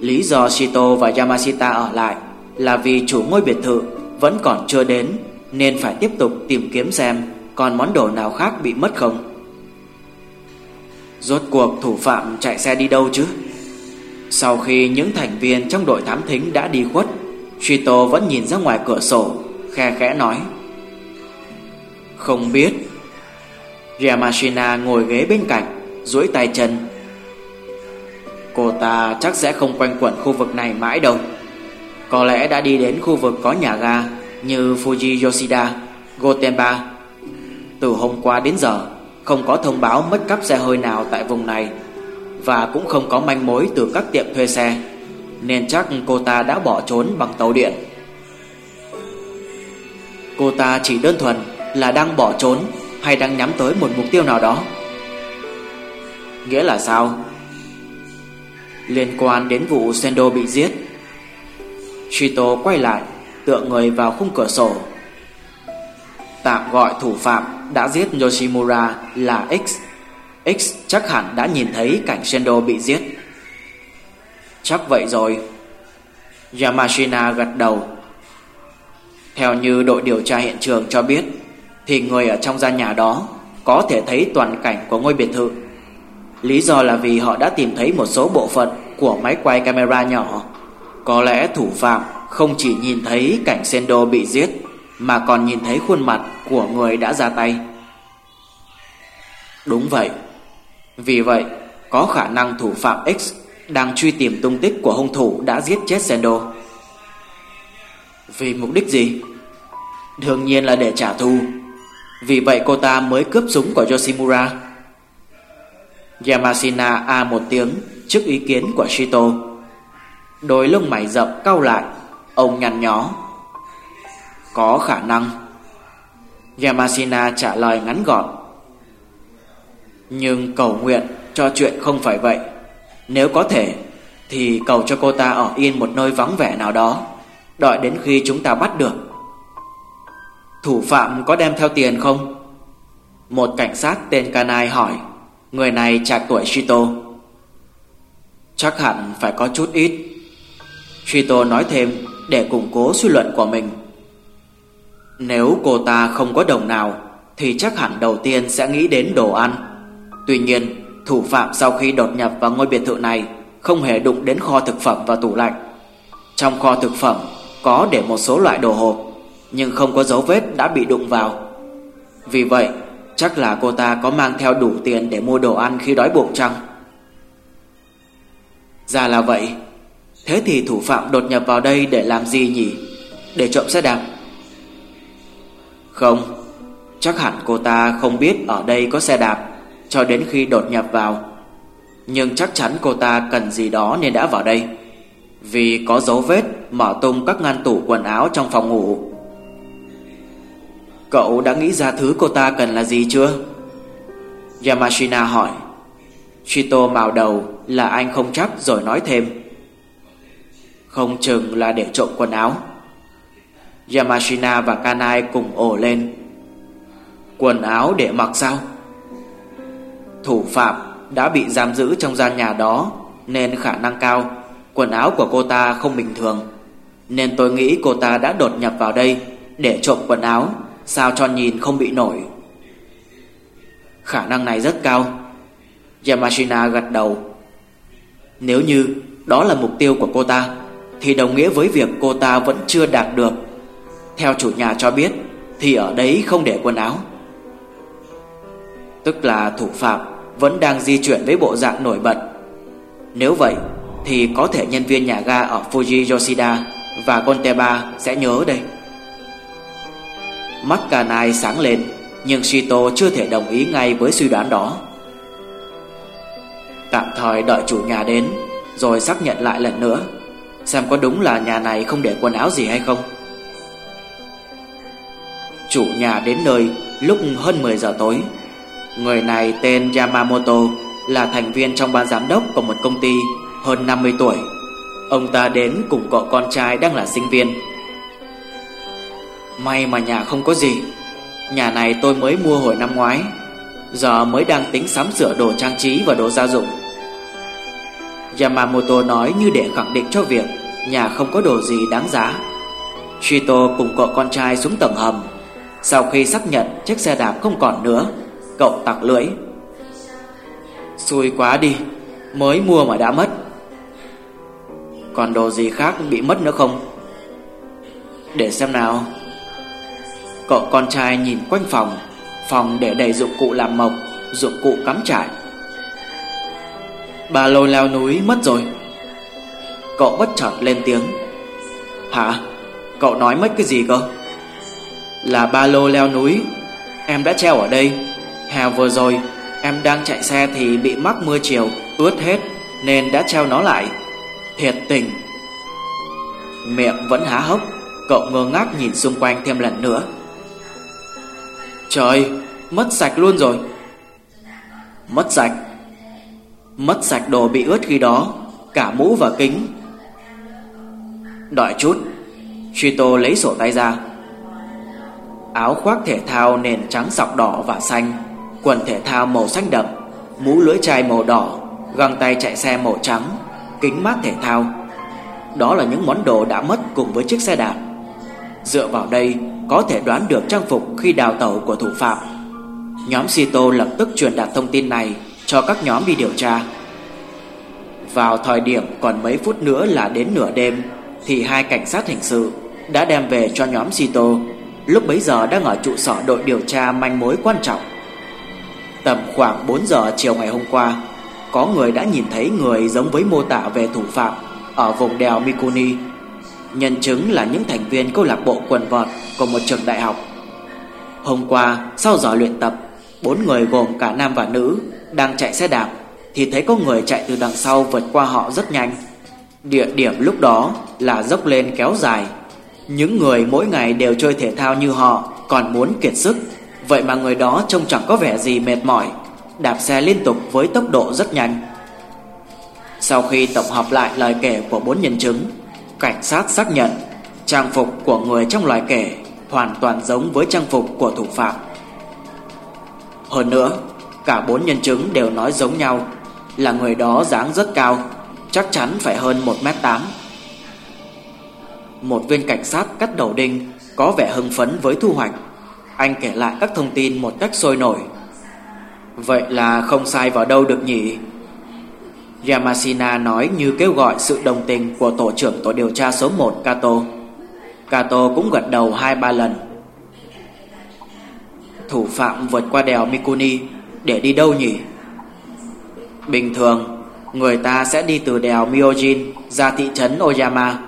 Lý do Shito và Yamashita ở lại Là vì chủ ngôi biệt thự vẫn còn chưa đến, Nên phải tiếp tục tìm kiếm xem Còn món đồ nào khác bị mất không. Rốt cuộc thủ phạm chạy xe đi đâu chứ? Sau khi những thành viên trong đội thám thính đã đi khuất, Shito vẫn nhìn ra ngoài cửa sổ, Khe khẽ nói. Không biết Yamashina ngồi ghế bên cạnh duỗi tay chân. Cô ta chắc sẽ không quanh quẩn khu vực này mãi đâu. Có lẽ đã đi đến khu vực có nhà ga Như Fuji Yoshida, Gotemba. Từ hôm qua đến giờ Không có thông báo mất cắp xe hơi nào tại vùng này Và cũng không có manh mối từ các tiệm thuê xe Nên chắc cô ta đã bỏ trốn bằng tàu điện. Cô ta chỉ đơn thuần là đang bỏ trốn hay đang nhắm tới một mục tiêu nào đó. Nghĩa là sao? Liên quan đến vụ Sendo bị giết Shito quay lại, Tựa người vào khung cửa sổ. Tạm gọi thủ phạm Đã giết Yoshimura là X. X chắc hẳn đã nhìn thấy cảnh Sendo bị giết. Chắc vậy rồi. Yamashina gật đầu. Theo như đội điều tra hiện trường cho biết thì người ở trong gian nhà đó Có thể thấy toàn cảnh của ngôi biệt thự Lý do là vì họ đã tìm thấy một số bộ phận của máy quay camera nhỏ. Có lẽ thủ phạm không chỉ nhìn thấy cảnh Sendo bị giết mà còn nhìn thấy khuôn mặt của người đã ra tay. Đúng vậy. Vì vậy, có khả năng thủ phạm X đang truy tìm tung tích của hung thủ đã giết chết Sendo. Vì mục đích gì? Đương nhiên là để trả thù. Vì vậy cô ta mới cướp súng của Yoshimura. Yamashina a một tiếng trước ý kiến của Shito. Đôi lông mày rậm cau lại, ông nhăn nhó. Có khả năng. Yamashina trả lời ngắn gọn. Nhưng cầu nguyện cho chuyện không phải vậy. Nếu có thể thì cầu cho cô ta ở yên một nơi vắng vẻ nào đó, đợi đến khi chúng ta bắt được. Thủ phạm có đem theo tiền không? Một cảnh sát tên Kanai hỏi. Người này trạc tuổi Shito. Chắc hẳn phải có chút ít. Shito nói thêm Để củng cố suy luận của mình. Nếu cô ta không có đồng nào, Thì chắc hẳn đầu tiên sẽ nghĩ đến đồ ăn. Tuy nhiên, Thủ phạm sau khi đột nhập vào ngôi biệt thự này Không hề đụng đến kho thực phẩm và tủ lạnh. Trong kho thực phẩm Có để một số loại đồ hộp. Nhưng không có dấu vết đã bị đụng vào Vì vậy, Chắc là cô ta có mang theo đủ tiền để mua đồ ăn khi đói bụng chăng? Ra là vậy Thế thì thủ phạm đột nhập vào đây để làm gì nhỉ? Để trộm xe đạp? Không Chắc hẳn cô ta không biết ở đây có xe đạp Cho đến khi đột nhập vào Nhưng chắc chắn cô ta cần gì đó nên đã vào đây Vì có dấu vết, mở tung các ngăn tủ quần áo trong phòng ngủ Cậu đã nghĩ ra thứ cô ta cần là gì chưa? Yamashina hỏi. Shito màu đầu là anh không chắc rồi nói thêm. Không chừng là để trộm quần áo. Yamashina và Kanai cùng ồ lên. Quần áo để mặc sao? Thủ phạm đã bị giam giữ trong gian nhà đó, Nên khả năng cao Quần áo của cô ta không bình thường. Nên tôi nghĩ cô ta đã đột nhập vào đây Để trộm quần áo. Sao cho nhìn không bị nổi? Khả năng này rất cao. Yamashina gật đầu. Nếu như đó là mục tiêu của cô ta, Thì đồng nghĩa với việc cô ta vẫn chưa đạt được. Theo chủ nhà cho biết, Thì ở đấy không để quần áo. Tức là thủ phạm Vẫn đang di chuyển với bộ dạng nổi bật. Nếu vậy, Thì có thể nhân viên nhà ga ở Fuji Yoshida Và Gonteba sẽ nhớ đây. Mắt Kanai sáng lên, Nhưng Shito chưa thể đồng ý ngay với suy đoán đó. Tạm thời đợi chủ nhà đến, Rồi xác nhận lại lần nữa, Xem có đúng là nhà này không để quần áo gì hay không. Chủ nhà đến nơi lúc hơn 10 giờ tối. Người này tên Yamamoto, Là thành viên trong ban giám đốc của một công ty Hơn 50 tuổi. Ông ta đến cùng cậu con trai đang là sinh viên. May mà nhà không có gì. Nhà này tôi mới mua hồi năm ngoái. Giờ mới đang tính sắm sửa đồ trang trí và đồ gia dụng. Yamamoto nói như để khẳng định cho việc Nhà không có đồ gì đáng giá. Shito cùng cậu con trai xuống tầng hầm. Sau khi xác nhận chiếc xe đạp không còn nữa, Cậu tặc lưỡi. Xui quá đi, Mới mua mà đã mất. Còn đồ gì khác bị mất nữa không? Để xem nào. Cậu con trai nhìn quanh phòng. Phòng để đầy dụng cụ làm mộc, Dụng cụ cắm trại. Ba lô leo núi mất rồi. Cậu bất chợt lên tiếng. Hả? Cậu nói mất cái gì cơ? Là ba lô leo núi. Em đã treo ở đây. Hè vừa rồi, Em đang chạy xe thì bị mắc mưa chiều, Ướt hết, Nên đã treo nó lại. Thiệt tình. Miệng vẫn há hốc. Cậu ngơ ngác nhìn xung quanh thêm lần nữa. Trời, Mất sạch luôn rồi. Mất sạch. Mất sạch đồ bị ướt khi đó, Cả mũ và kính. Đợi chút Chito lấy sổ tay ra. Áo khoác thể thao nền trắng sọc đỏ và xanh, Quần thể thao màu xanh đậm, Mũ lưỡi chai màu đỏ, Găng tay chạy xe màu trắng, Kính mát thể thao. Đó là những món đồ đã mất cùng với chiếc xe đạp. Dựa vào đây có thể đoán được trang phục khi đào tẩu của thủ phạm. Nhóm Sito lập tức truyền đạt thông tin này Cho các nhóm đi điều tra. Vào thời điểm còn mấy phút nữa là đến nửa đêm, Thì hai cảnh sát hình sự Đã đem về cho nhóm Sito. Lúc bấy giờ đang ở trụ sở đội điều tra manh mối quan trọng. Tầm khoảng 4 giờ chiều ngày hôm qua, Có người đã nhìn thấy người giống với mô tả về thủ phạm Ở vùng đèo Mikuni. Nhân chứng là những thành viên câu lạc bộ quần vợt Của một trường đại học. Hôm qua, sau giờ luyện tập, Bốn người gồm cả nam và nữ Đang chạy xe đạp Thì thấy có người chạy từ đằng sau vượt qua họ rất nhanh. Địa điểm lúc đó là dốc lên kéo dài. Những người mỗi ngày đều chơi thể thao như họ, Còn muốn kiệt sức. Vậy mà người đó trông chẳng có vẻ gì mệt mỏi, Đạp xe liên tục với tốc độ rất nhanh. Sau khi tổng hợp lại lời kể của bốn nhân chứng Cảnh sát xác nhận, Trang phục của người trong loài kể Hoàn toàn giống với trang phục của thủ phạm. Hơn nữa, Cả bốn nhân chứng đều nói giống nhau, Là người đó dáng rất cao, Chắc chắn phải hơn 1m8 Một viên cảnh sát cắt đầu đinh Có vẻ hưng phấn với thu hoạch. Anh kể lại các thông tin một cách sôi nổi. Vậy là không sai vào đâu được nhỉ? Yamashina nói như kêu gọi sự đồng tình của tổ trưởng tổ điều tra số 1 Kato Kato cũng gật đầu hai ba lần Thủ phạm vượt qua đèo Mikuni để đi đâu nhỉ? Bình thường, người ta sẽ đi từ đèo Myojin ra thị trấn Oyama.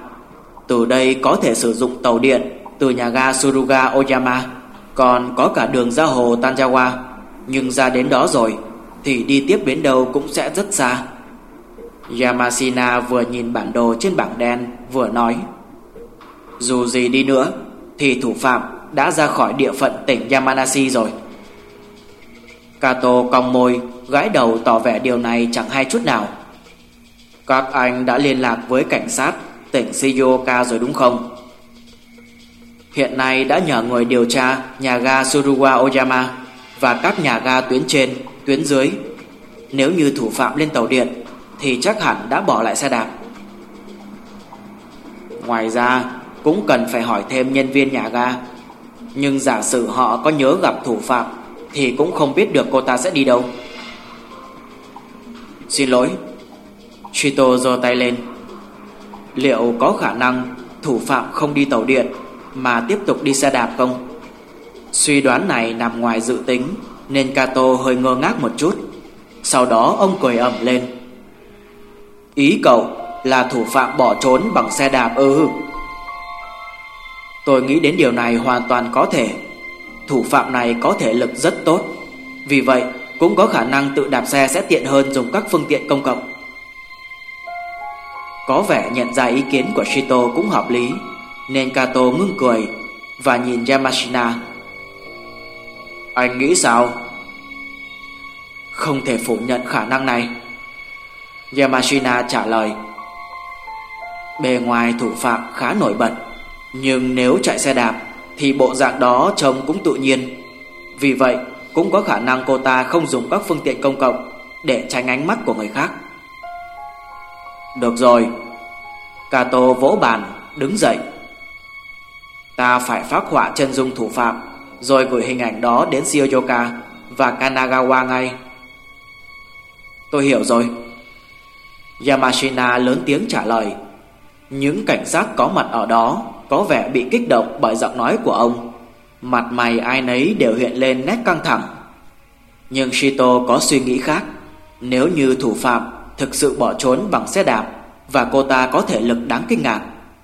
Từ đây có thể sử dụng tàu điện từ nhà ga Suruga Oyama còn có cả đường ra hồ Tanjawa Nhưng ra đến đó rồi Thì đi tiếp đến đâu cũng sẽ rất xa Yamashina vừa nhìn bản đồ trên bảng đen Vừa nói Dù gì đi nữa Thì thủ phạm đã ra khỏi địa phận tỉnh Yamanashi rồi. Kato cong môi Gãi đầu tỏ vẻ điều này chẳng hay chút nào. Các anh đã liên lạc với cảnh sát Tỉnh Shizuoka rồi đúng không? Hiện nay đã nhờ người điều tra nhà ga Suruga Oyama và các nhà ga tuyến trên, tuyến dưới. Nếu như thủ phạm lên tàu điện thì chắc hẳn đã bỏ lại xe đạp. Ngoài ra, cũng cần phải hỏi thêm nhân viên nhà ga. Nhưng giả sử họ có nhớ gặp thủ phạm, thì cũng không biết được cô ta sẽ đi đâu. Xin lỗi. Chito giơ tay lên. Liệu có khả năng thủ phạm không đi tàu điện mà tiếp tục đi xe đạp không? Suy đoán này nằm ngoài dự tính, nên Kato hơi ngơ ngác một chút. Sau đó ông cười ẩm lên. Ý cậu là thủ phạm bỏ trốn bằng xe đạp ư? Tôi nghĩ đến điều này hoàn toàn có thể. Thủ phạm này có thể lực rất tốt. Vì vậy, cũng có khả năng tự đạp xe sẽ tiện hơn dùng các phương tiện công cộng. Có vẻ nhận ra ý kiến của Shito cũng hợp lý Nên Kato ngưng cười Và nhìn Yamashina Anh nghĩ sao? Không thể phủ nhận khả năng này Yamashina trả lời, Bề ngoài thủ phạm khá nổi bật, Nhưng nếu chạy xe đạp Thì bộ dạng đó trông cũng tự nhiên. Vì vậy, cũng có khả năng cô ta không dùng các phương tiện công cộng Để tránh ánh mắt của người khác. Được rồi. Kato vỗ bàn, Đứng dậy. Ta phải phát họa chân dung thủ phạm, Rồi gửi hình ảnh đó đến Shiyoka Và Kanagawa ngay. Tôi hiểu rồi. Yamashina lớn tiếng trả lời. Những cảnh sát có mặt ở đó Có vẻ bị kích động bởi giọng nói của ông. Mặt mày ai nấy đều hiện lên nét căng thẳng. Nhưng Shito có suy nghĩ khác. Nếu như thủ phạm thực sự bỏ trốn bằng xe đạp Và cô ta có thể lực đáng kinh ngạc,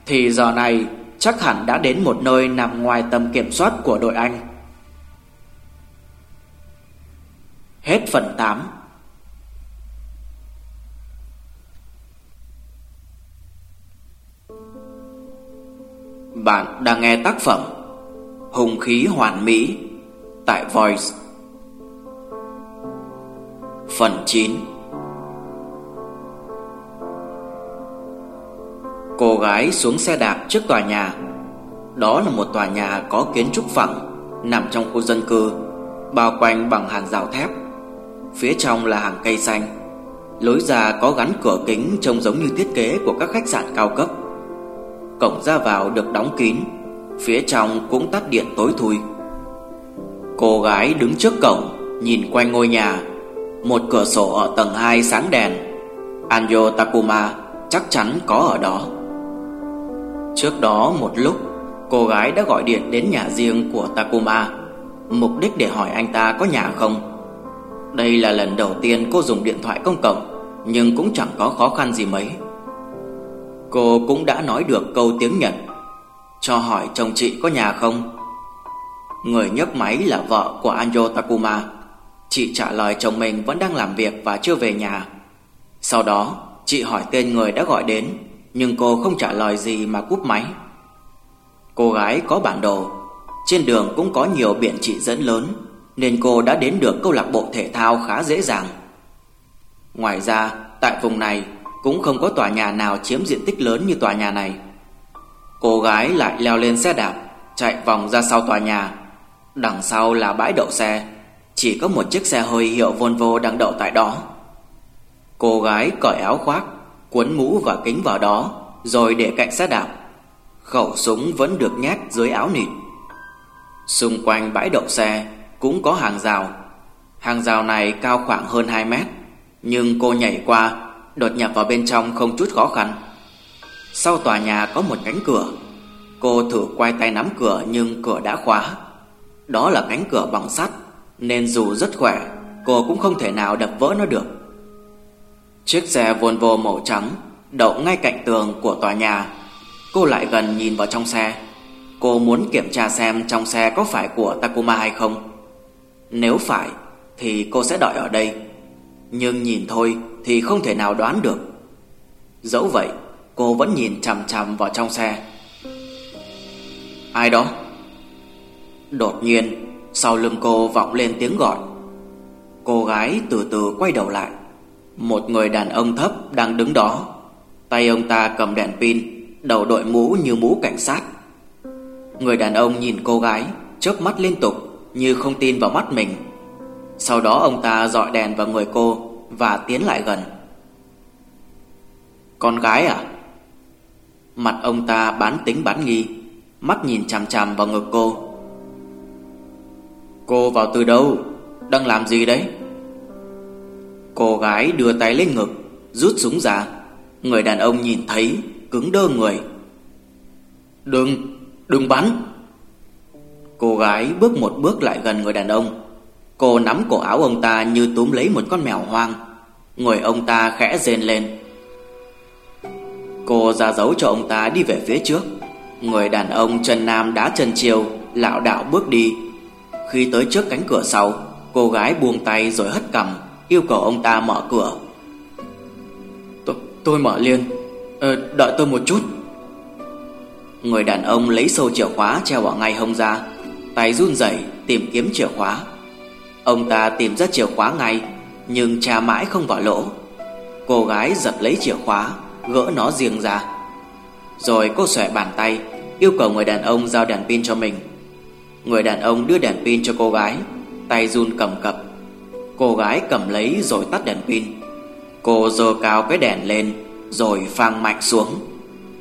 Thì giờ này chắc hẳn đã đến một nơi nằm ngoài tầm kiểm soát của đội Anh. Hết phần 8 Bạn đang nghe tác phẩm Hùng khí hoàn mỹ tại Voice. Phần 9 Cô gái xuống xe đạp trước tòa nhà. Đó là một tòa nhà có kiến trúc phẳng, Nằm trong khu dân cư, Bao quanh bằng hàng rào thép. Phía trong là hàng cây xanh. Lối ra có gắn cửa kính Trông giống như thiết kế của các khách sạn cao cấp. Cổng ra vào được đóng kín, Phía trong cũng tắt điện tối thui. Cô gái đứng trước cổng, Nhìn quanh ngôi nhà, Một cửa sổ ở tầng 2 sáng đèn. Anjo Takuma chắc chắn có ở đó. Trước đó một lúc, Cô gái đã gọi điện đến nhà riêng của Takuma, Mục đích để hỏi anh ta có nhà không. Đây là lần đầu tiên cô dùng điện thoại công cộng, Nhưng cũng chẳng có khó khăn gì mấy. Cô cũng đã nói được câu tiếng Nhật. Cho hỏi chồng chị có nhà không? Người nhấc máy là vợ của Anjo Takuma. Chị trả lời chồng mình vẫn đang làm việc và chưa về nhà. Sau đó, chị hỏi tên người đã gọi đến, Nhưng cô không trả lời gì mà cúp máy. Cô gái có bản đồ. Trên đường cũng có nhiều biển chỉ dẫn lớn, Nên cô đã đến được câu lạc bộ thể thao khá dễ dàng. Ngoài ra, tại vùng này cũng không có tòa nhà nào chiếm diện tích lớn như tòa nhà này. Cô gái lại leo lên xe đạp, Chạy vòng ra sau tòa nhà. Đằng sau là bãi đậu xe. Chỉ có một chiếc xe hơi hiệu Volvo đang đậu tại đó. Cô gái cởi áo khoác, Cuốn mũ và kính vào đó, Rồi để cạnh xe đạp. Khẩu súng vẫn được nhét dưới áo nịt. Xung quanh bãi đậu xe Cũng có hàng rào. Hàng rào này cao khoảng hơn 2 mét, Nhưng cô nhảy qua Đột nhập vào bên trong không chút khó khăn. Sau tòa nhà có một cánh cửa. Cô thử quay tay nắm cửa nhưng cửa đã khóa. Đó là cánh cửa bằng sắt, Nên dù rất khỏe, Cô cũng không thể nào đập vỡ nó được. Chiếc xe Volvo màu trắng Đậu ngay cạnh tường của tòa nhà. Cô lại gần nhìn vào trong xe. Cô muốn kiểm tra xem trong xe có phải của Takuma hay không. Nếu phải, Thì cô sẽ đợi ở đây. Nhưng nhìn thôi thì không thể nào đoán được. Dẫu vậy, Cô vẫn nhìn chằm chằm vào trong xe. Ai đó? Đột nhiên, Sau lưng cô vọng lên tiếng gọi. Cô gái từ từ quay đầu lại. Một người đàn ông thấp đang đứng đó. Tay ông ta cầm đèn pin, Đầu đội mũ như mũ cảnh sát. Người đàn ông nhìn cô gái, chớp mắt liên tục, Như không tin vào mắt mình. Sau đó ông ta dọi đèn vào người cô và tiến lại gần. Con gái à? Mặt ông ta bán tính bán nghi, mắt nhìn chằm chằm vào ngực cô. Cô vào từ đâu? Đang làm gì đấy? Cô gái đưa tay lên ngực, rút súng ra. Người đàn ông nhìn thấy, cứng đơ người. Đừng, đừng bắn. Cô gái bước một bước lại gần người đàn ông Cô nắm cổ áo ông ta như túm lấy một con mèo hoang. Người ông ta khẽ rên lên. Cô ra dấu cho ông ta đi về phía trước. Người đàn ông chân nam đá chân chiều Lạo đạo bước đi. Khi tới trước cánh cửa sau Cô gái buông tay rồi hất cằm Yêu cầu ông ta mở cửa. Tôi, tôi mở liền. Ờ, đợi tôi một chút. Người đàn ông lấy sâu chìa khóa treo ở ngay hông ra Tay run rẩy tìm kiếm chìa khóa Ông ta tìm ra chìa khóa ngay, Nhưng cha mãi không vào lỗ Cô gái giật lấy chìa khóa, Gỡ nó riêng ra. Rồi cô xòe bàn tay, Yêu cầu người đàn ông giao đèn pin cho mình. Người đàn ông đưa đèn pin cho cô gái, Tay run cầm cập. Cô gái cầm lấy rồi tắt đèn pin. Cô dơ cao cái đèn lên, Rồi phang mạnh xuống.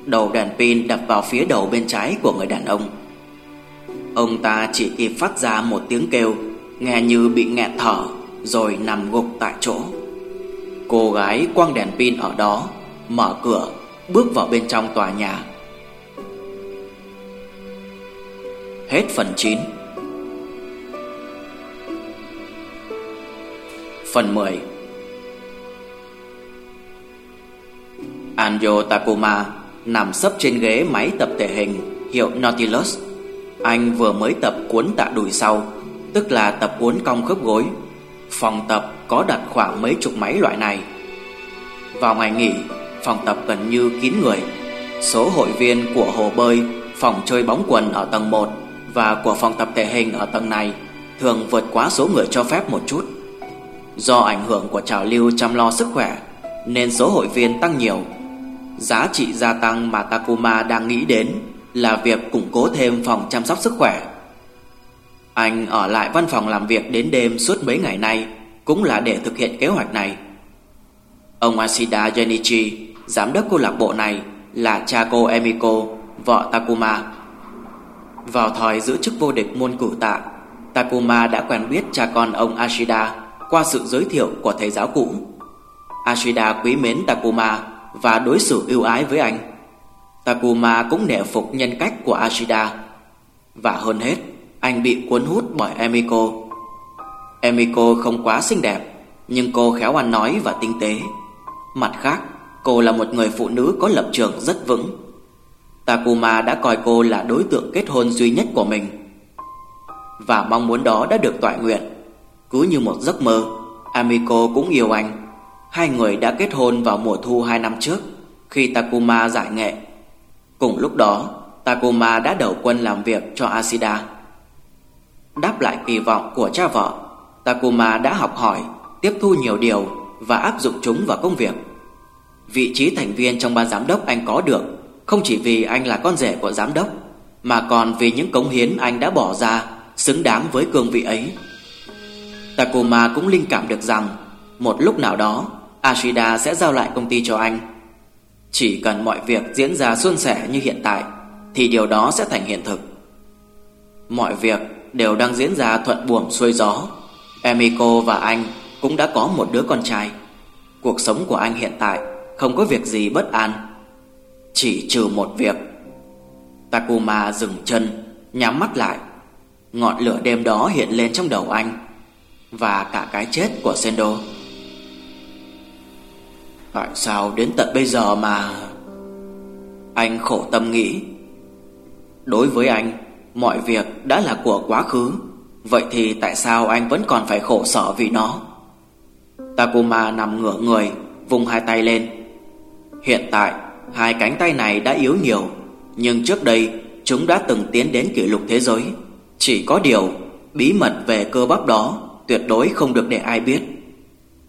Đầu đèn pin đập vào phía đầu bên trái của người đàn ông. Ông ta chỉ kịp phát ra một tiếng kêu. Nghe như bị nghẹt thở Rồi nằm gục tại chỗ. Cô gái quăng đèn pin ở đó Mở cửa Bước vào bên trong tòa nhà. Hết phần 9 Phần 10 Anjo Takuma nằm sấp trên ghế máy tập thể hình hiệu Nautilus. Anh vừa mới tập cuốn tạ đùi sau, tức là tập cuốn cong khớp gối. Phòng tập có đặt khoảng mấy chục máy loại này. Vào ngày nghỉ, phòng tập gần như kín người. Số hội viên của hồ bơi, phòng chơi bóng quần ở tầng 1 và của phòng tập thể hình ở tầng này thường vượt quá số người cho phép một chút. Do ảnh hưởng của trào lưu chăm lo sức khỏe nên số hội viên tăng nhiều. Giá trị gia tăng mà Takuma đang nghĩ đến là việc củng cố thêm phòng chăm sóc sức khỏe. Anh ở lại văn phòng làm việc đến đêm suốt mấy ngày nay cũng là để thực hiện kế hoạch này. Ông Ashida Genichi, giám đốc câu lạc bộ này là cha cô Emiko, vợ Takuma. Vào thời giữ chức vô địch môn cử tạ, Takuma đã quen biết cha con ông Ashida qua sự giới thiệu của thầy giáo cũ. Ashida quý mến Takuma và đối xử ưu ái với anh. Takuma cũng nể phục nhân cách của Ashida. Và hơn hết, anh bị cuốn hút bởi Emiko. Emiko không quá xinh đẹp, nhưng cô khéo ăn nói và tinh tế. Mặt khác, cô là một người phụ nữ có lập trường rất vững. Takuma đã coi cô là đối tượng kết hôn duy nhất của mình. Và mong muốn đó đã được tọa nguyện. Cứ như một giấc mơ, Amiko cũng yêu anh. Hai người đã kết hôn vào mùa thu hai năm trước, khi Takuma giải nghệ. Cùng lúc đó, Takuma đã đầu quân làm việc cho Asida. Đáp lại kỳ vọng của cha vợ, Takuma đã học hỏi, tiếp thu nhiều điều và áp dụng chúng vào công việc. Vị trí thành viên trong ban giám đốc anh có được không chỉ vì anh là con rể của giám đốc, mà còn vì những cống hiến anh đã bỏ ra xứng đáng với cương vị ấy. Takuma cũng linh cảm được rằng một lúc nào đó Ashida sẽ giao lại công ty cho anh. Chỉ cần mọi việc diễn ra suôn sẻ như hiện tại thì điều đó sẽ thành hiện thực. Mọi việc đều đang diễn ra thuận buồm xuôi gió. Emiko và anh cũng đã có một đứa con trai. Cuộc sống của anh hiện tại không có việc gì bất an. Chỉ trừ một việc. Takuma dừng chân, nhắm mắt lại. Ngọn lửa đêm đó hiện lên trong đầu anh và cả cái chết của Sendo. Tại sao đến tận bây giờ mà Anh khổ tâm nghĩ Đối với anh Mọi việc đã là của quá khứ. Vậy thì tại sao anh vẫn còn phải khổ sở vì nó? Takuma nằm ngửa người, Vùng hai tay lên. Hiện tại, Hai cánh tay này đã yếu nhiều, Nhưng trước đây, Chúng đã từng tiến đến kỷ lục thế giới. Chỉ có điều, Bí mật về cơ bắp đó Tuyệt đối không được để ai biết.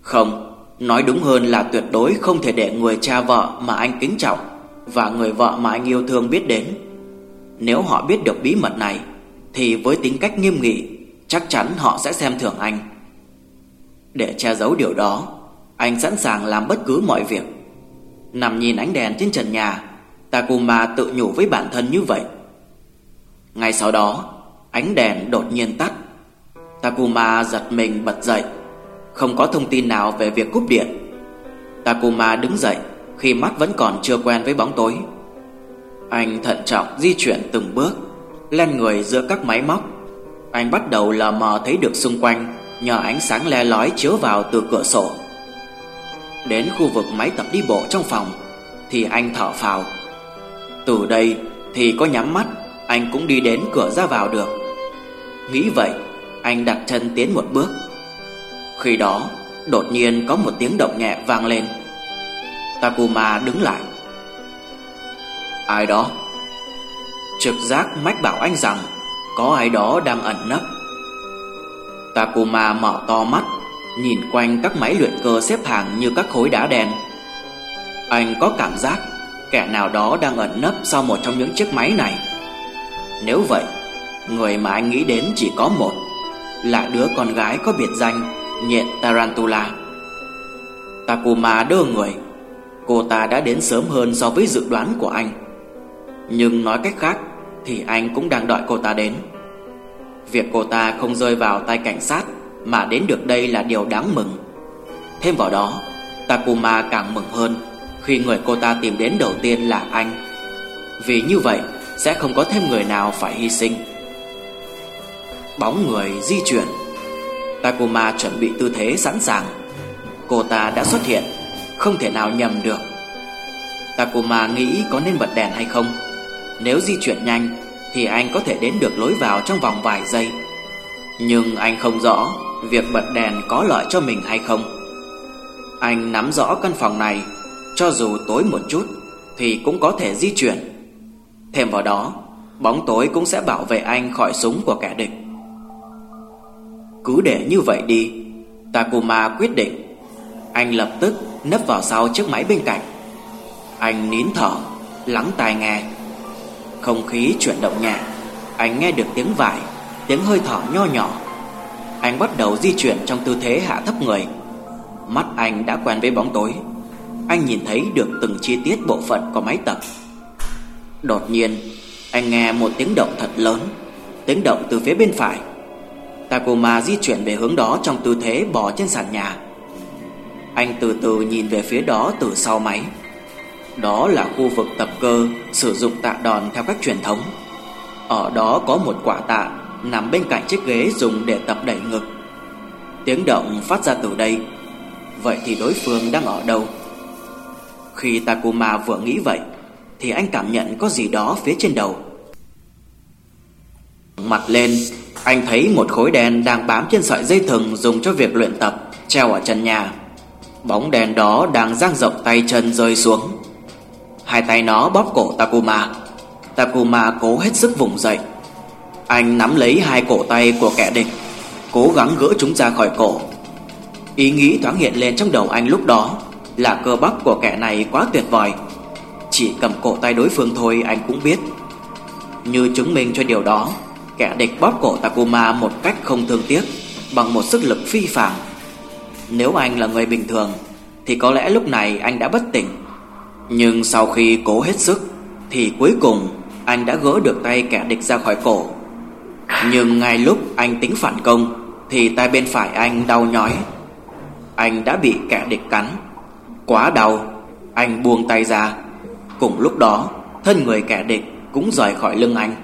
Không, Nói đúng hơn là tuyệt đối không thể để người cha vợ mà anh kính trọng Và người vợ mà anh yêu thương biết đến. Nếu họ biết được bí mật này, Thì với tính cách nghiêm nghị, Chắc chắn họ sẽ xem thường anh. Để che giấu điều đó, Anh sẵn sàng làm bất cứ mọi việc. Nằm nhìn ánh đèn trên trần nhà, Takuma tự nhủ với bản thân như vậy. Ngay sau đó, Ánh đèn đột nhiên tắt. Takuma giật mình bật dậy, Không có thông tin nào về việc cúp điện. Takuma đứng dậy Khi mắt vẫn còn chưa quen với bóng tối. Anh thận trọng di chuyển từng bước, Len người giữa các máy móc. Anh bắt đầu lờ mờ thấy được xung quanh, Nhờ ánh sáng le lói chiếu vào từ cửa sổ. Đến khu vực máy tập đi bộ trong phòng, Thì anh thở phào. Từ đây thì có nhắm mắt, Anh cũng đi đến cửa ra vào được. Nghĩ vậy, anh đặt chân tiến một bước. Khi đó, Đột nhiên có một tiếng động nhẹ vang lên. Takuma đứng lại. Ai đó? Trực giác mách bảo anh rằng, Có ai đó đang ẩn nấp. Takuma mở to mắt, Nhìn quanh các máy luyện cơ xếp hàng như các khối đá đen. Anh có cảm giác Kẻ nào đó đang ẩn nấp sau một trong những chiếc máy này. Nếu vậy, Người mà anh nghĩ đến chỉ có một, Là đứa con gái có biệt danh Nhện Tarantula. Takuma đưa người. Cô ta đã đến sớm hơn so với dự đoán của anh. Nhưng nói cách khác Thì anh cũng đang đợi cô ta đến. Việc cô ta không rơi vào tay cảnh sát Mà đến được đây là điều đáng mừng. Thêm vào đó, Takuma càng mừng hơn Khi người cô ta tìm đến đầu tiên là anh. Vì như vậy, Sẽ không có thêm người nào phải hy sinh. Bóng người di chuyển. Takuma chuẩn bị tư thế sẵn sàng. Cô ta đã xuất hiện, Không thể nào nhầm được. Takuma nghĩ có nên bật đèn hay không? Nếu di chuyển nhanh, Thì anh có thể đến được lối vào trong vòng vài giây. Nhưng anh không rõ Việc bật đèn có lợi cho mình hay không. Anh nắm rõ căn phòng này, Cho dù tối một chút Thì cũng có thể di chuyển. Thêm vào đó, Bóng tối cũng sẽ bảo vệ anh khỏi súng của kẻ địch. Cứ để như vậy đi, Takuma quyết định. Anh lập tức nấp vào sau chiếc máy bên cạnh. Anh nín thở, Lắng tai nghe. Không khí chuyển động nhẹ. Anh nghe được tiếng vải, Tiếng hơi thở nho nhỏ. Anh bắt đầu di chuyển trong tư thế hạ thấp người. Mắt anh đã quen với bóng tối. Anh nhìn thấy được từng chi tiết bộ phận của máy tập. Đột nhiên, Anh nghe một tiếng động thật lớn, Tiếng động từ phía bên phải. Takuma di chuyển về hướng đó trong tư thế bò trên sàn nhà. Anh từ từ nhìn về phía đó từ sau máy. Đó là khu vực tập cơ, sử dụng tạ đòn theo cách truyền thống. Ở đó có một quả tạ nằm bên cạnh chiếc ghế dùng để tập đẩy ngực. Tiếng động phát ra từ đây. Vậy thì đối phương đang ở đâu? Khi Takuma vừa nghĩ vậy, Thì anh cảm nhận có gì đó phía trên đầu. Mặt lên, Anh thấy một khối đen đang bám trên sợi dây thừng Dùng cho việc luyện tập, Treo ở chân nhà. Bóng đèn đó đang dang rộng tay chân rơi xuống. Hai tay nó bóp cổ Takuma. Takuma cố hết sức vùng dậy. Anh nắm lấy hai cổ tay của kẻ địch, Cố gắng gỡ chúng ra khỏi cổ. Ý nghĩ thoáng hiện lên trong đầu anh lúc đó Là cơ bắp của kẻ này quá tuyệt vời. Chỉ cầm cổ tay đối phương thôi anh cũng biết. Như chứng minh cho điều đó, Kẻ địch bóp cổ Takuma một cách không thương tiếc, Bằng một sức lực phi phàm. Nếu anh là người bình thường, Thì có lẽ lúc này anh đã bất tỉnh. Nhưng sau khi cố hết sức, Thì cuối cùng anh đã gỡ được tay kẻ địch ra khỏi cổ. Nhưng ngay lúc anh tính phản công, Thì tay bên phải anh đau nhói. Anh đã bị kẻ địch cắn. Quá đau, Anh buông tay ra. Cùng lúc đó, Thân người kẻ địch cũng rời khỏi lưng anh.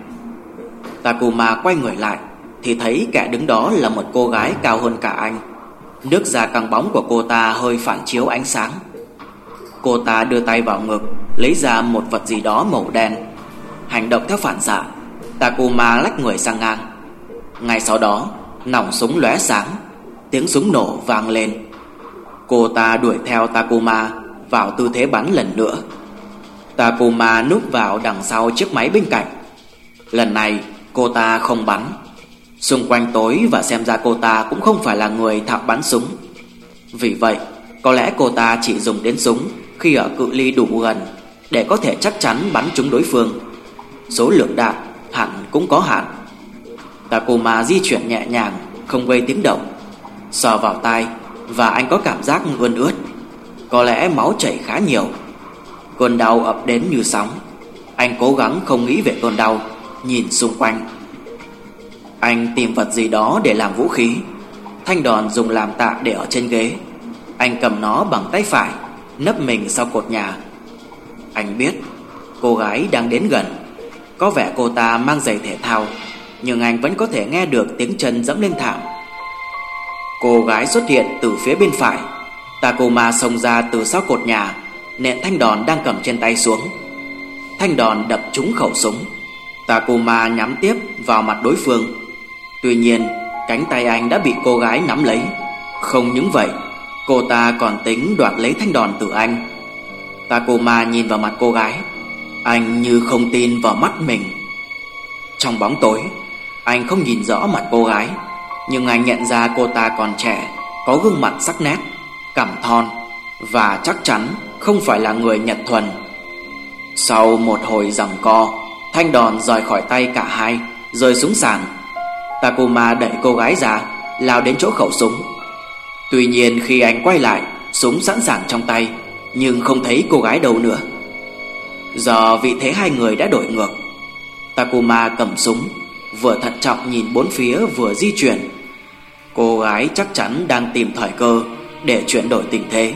Takuma quay người lại, Thì thấy kẻ đứng đó là một cô gái cao hơn cả anh. Nước da căng bóng của cô ta hơi phản chiếu ánh sáng. Cô ta đưa tay vào ngực, Lấy ra một vật gì đó màu đen. Hành động theo phản xạ, Takuma lách người sang ngang. Ngay sau đó, Nòng súng lóe sáng, Tiếng súng nổ vang lên. Cô ta đuổi theo Takuma Vào tư thế bắn lần nữa. Takuma núp vào đằng sau chiếc máy bên cạnh. Lần này, cô ta không bắn. Xung quanh tối và xem ra cô ta cũng không phải là người thạo bắn súng. Vì vậy, có lẽ cô ta chỉ dùng đến súng khi ở cự ly đủ gần Để có thể chắc chắn bắn trúng đối phương. Số lượng đạn hẳn cũng có hạn. Takuma di chuyển nhẹ nhàng, Không gây tiếng động, Sờ vào tai Và anh có cảm giác ươn ướt. Có lẽ máu chảy khá nhiều. Cơn đau ập đến như sóng. Anh cố gắng không nghĩ về cơn đau, Nhìn xung quanh. Anh tìm vật gì đó để làm vũ khí. Thanh đòn dùng làm tạ để ở trên ghế. Anh cầm nó bằng tay phải. Nấp mình sau cột nhà. Anh biết, Cô gái đang đến gần. Có vẻ cô ta mang giày thể thao, Nhưng anh vẫn có thể nghe được tiếng chân dẫm lên thảm. Cô gái xuất hiện từ phía bên phải. Takuma xông ra từ sau cột nhà, Nện thanh đòn đang cầm trên tay xuống. Thanh đòn đập trúng khẩu súng. Takuma nhắm tiếp vào mặt đối phương. Tuy nhiên, Cánh tay anh đã bị cô gái nắm lấy. Không những vậy Cô ta còn tính đoạt lấy thanh đòn từ anh. Takuma nhìn vào mặt cô gái. Anh như không tin vào mắt mình. Trong bóng tối, Anh không nhìn rõ mặt cô gái, Nhưng anh nhận ra cô ta còn trẻ, Có gương mặt sắc nét, Cằm thon Và chắc chắn không phải là người Nhật thuần. Sau một hồi giằng co, Thanh đòn rời khỏi tay cả hai, Rơi xuống sàn. Takuma đẩy cô gái ra, Lao đến chỗ khẩu súng. Tuy nhiên khi anh quay lại, Súng sẵn sàng trong tay, Nhưng không thấy cô gái đâu nữa. Do vị thế hai người đã đổi ngược, Takuma cầm súng, Vừa thận trọng nhìn bốn phía vừa di chuyển. Cô gái chắc chắn đang tìm thời cơ Để chuyển đổi tình thế.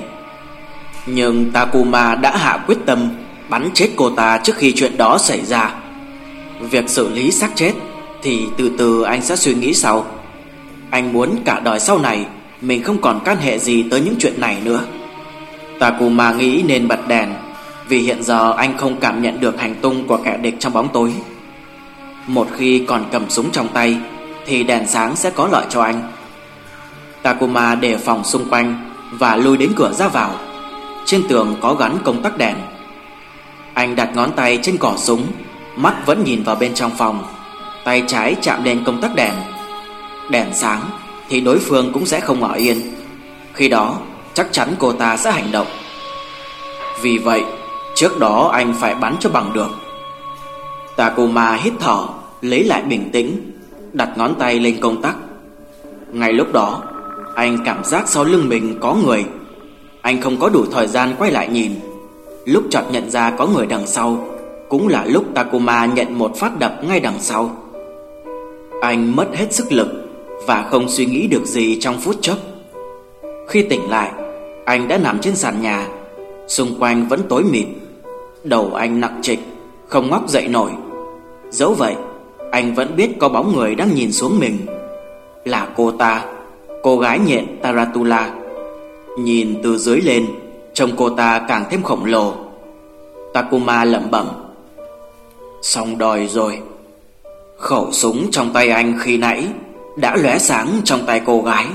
Nhưng Takuma đã hạ quyết tâm Bắn chết cô ta trước khi chuyện đó xảy ra. Việc xử lý xác chết Thì từ từ anh sẽ suy nghĩ sau. Anh muốn cả đời sau này mình không còn can hệ gì tới những chuyện này nữa. Takuma nghĩ nên bật đèn, Vì hiện giờ anh không cảm nhận được hành tung của kẻ địch trong bóng tối. Một khi còn cầm súng trong tay, Thì đèn sáng sẽ có lợi cho anh. Takuma đề phòng xung quanh Và lui đến cửa ra vào. Trên tường có gắn công tắc đèn. Anh đặt ngón tay trên cỏ súng, Mắt vẫn nhìn vào bên trong phòng. Tay trái chạm lên công tắc đèn. Đèn sáng. Thì đối phương cũng sẽ không ở yên. Khi đó, chắc chắn cô ta sẽ hành động. Vì vậy, Trước đó anh phải bắn cho bằng được. Takuma hít thở, Lấy lại bình tĩnh, Đặt ngón tay lên công tắc. Ngay lúc đó, Anh cảm giác sau lưng mình có người. Anh không có đủ thời gian quay lại nhìn. Lúc chợt nhận ra có người đằng sau, Cũng là lúc Takuma nhận một phát đập ngay đằng sau. Anh mất hết sức lực. Và không suy nghĩ được gì trong phút chốc. Khi tỉnh lại, Anh đã nằm trên sàn nhà. Xung quanh vẫn tối mịt. Đầu anh nặng trịch, Không ngóc dậy nổi. Dẫu vậy, Anh vẫn biết có bóng người đang nhìn xuống mình. Là cô ta, Cô gái nhện Taratula Nhìn từ dưới lên, Trông cô ta càng thêm khổng lồ. Takuma lẩm bẩm. Xong đòi rồi. Khẩu súng trong tay anh khi nãy. Đã lóe sáng trong tay cô gái.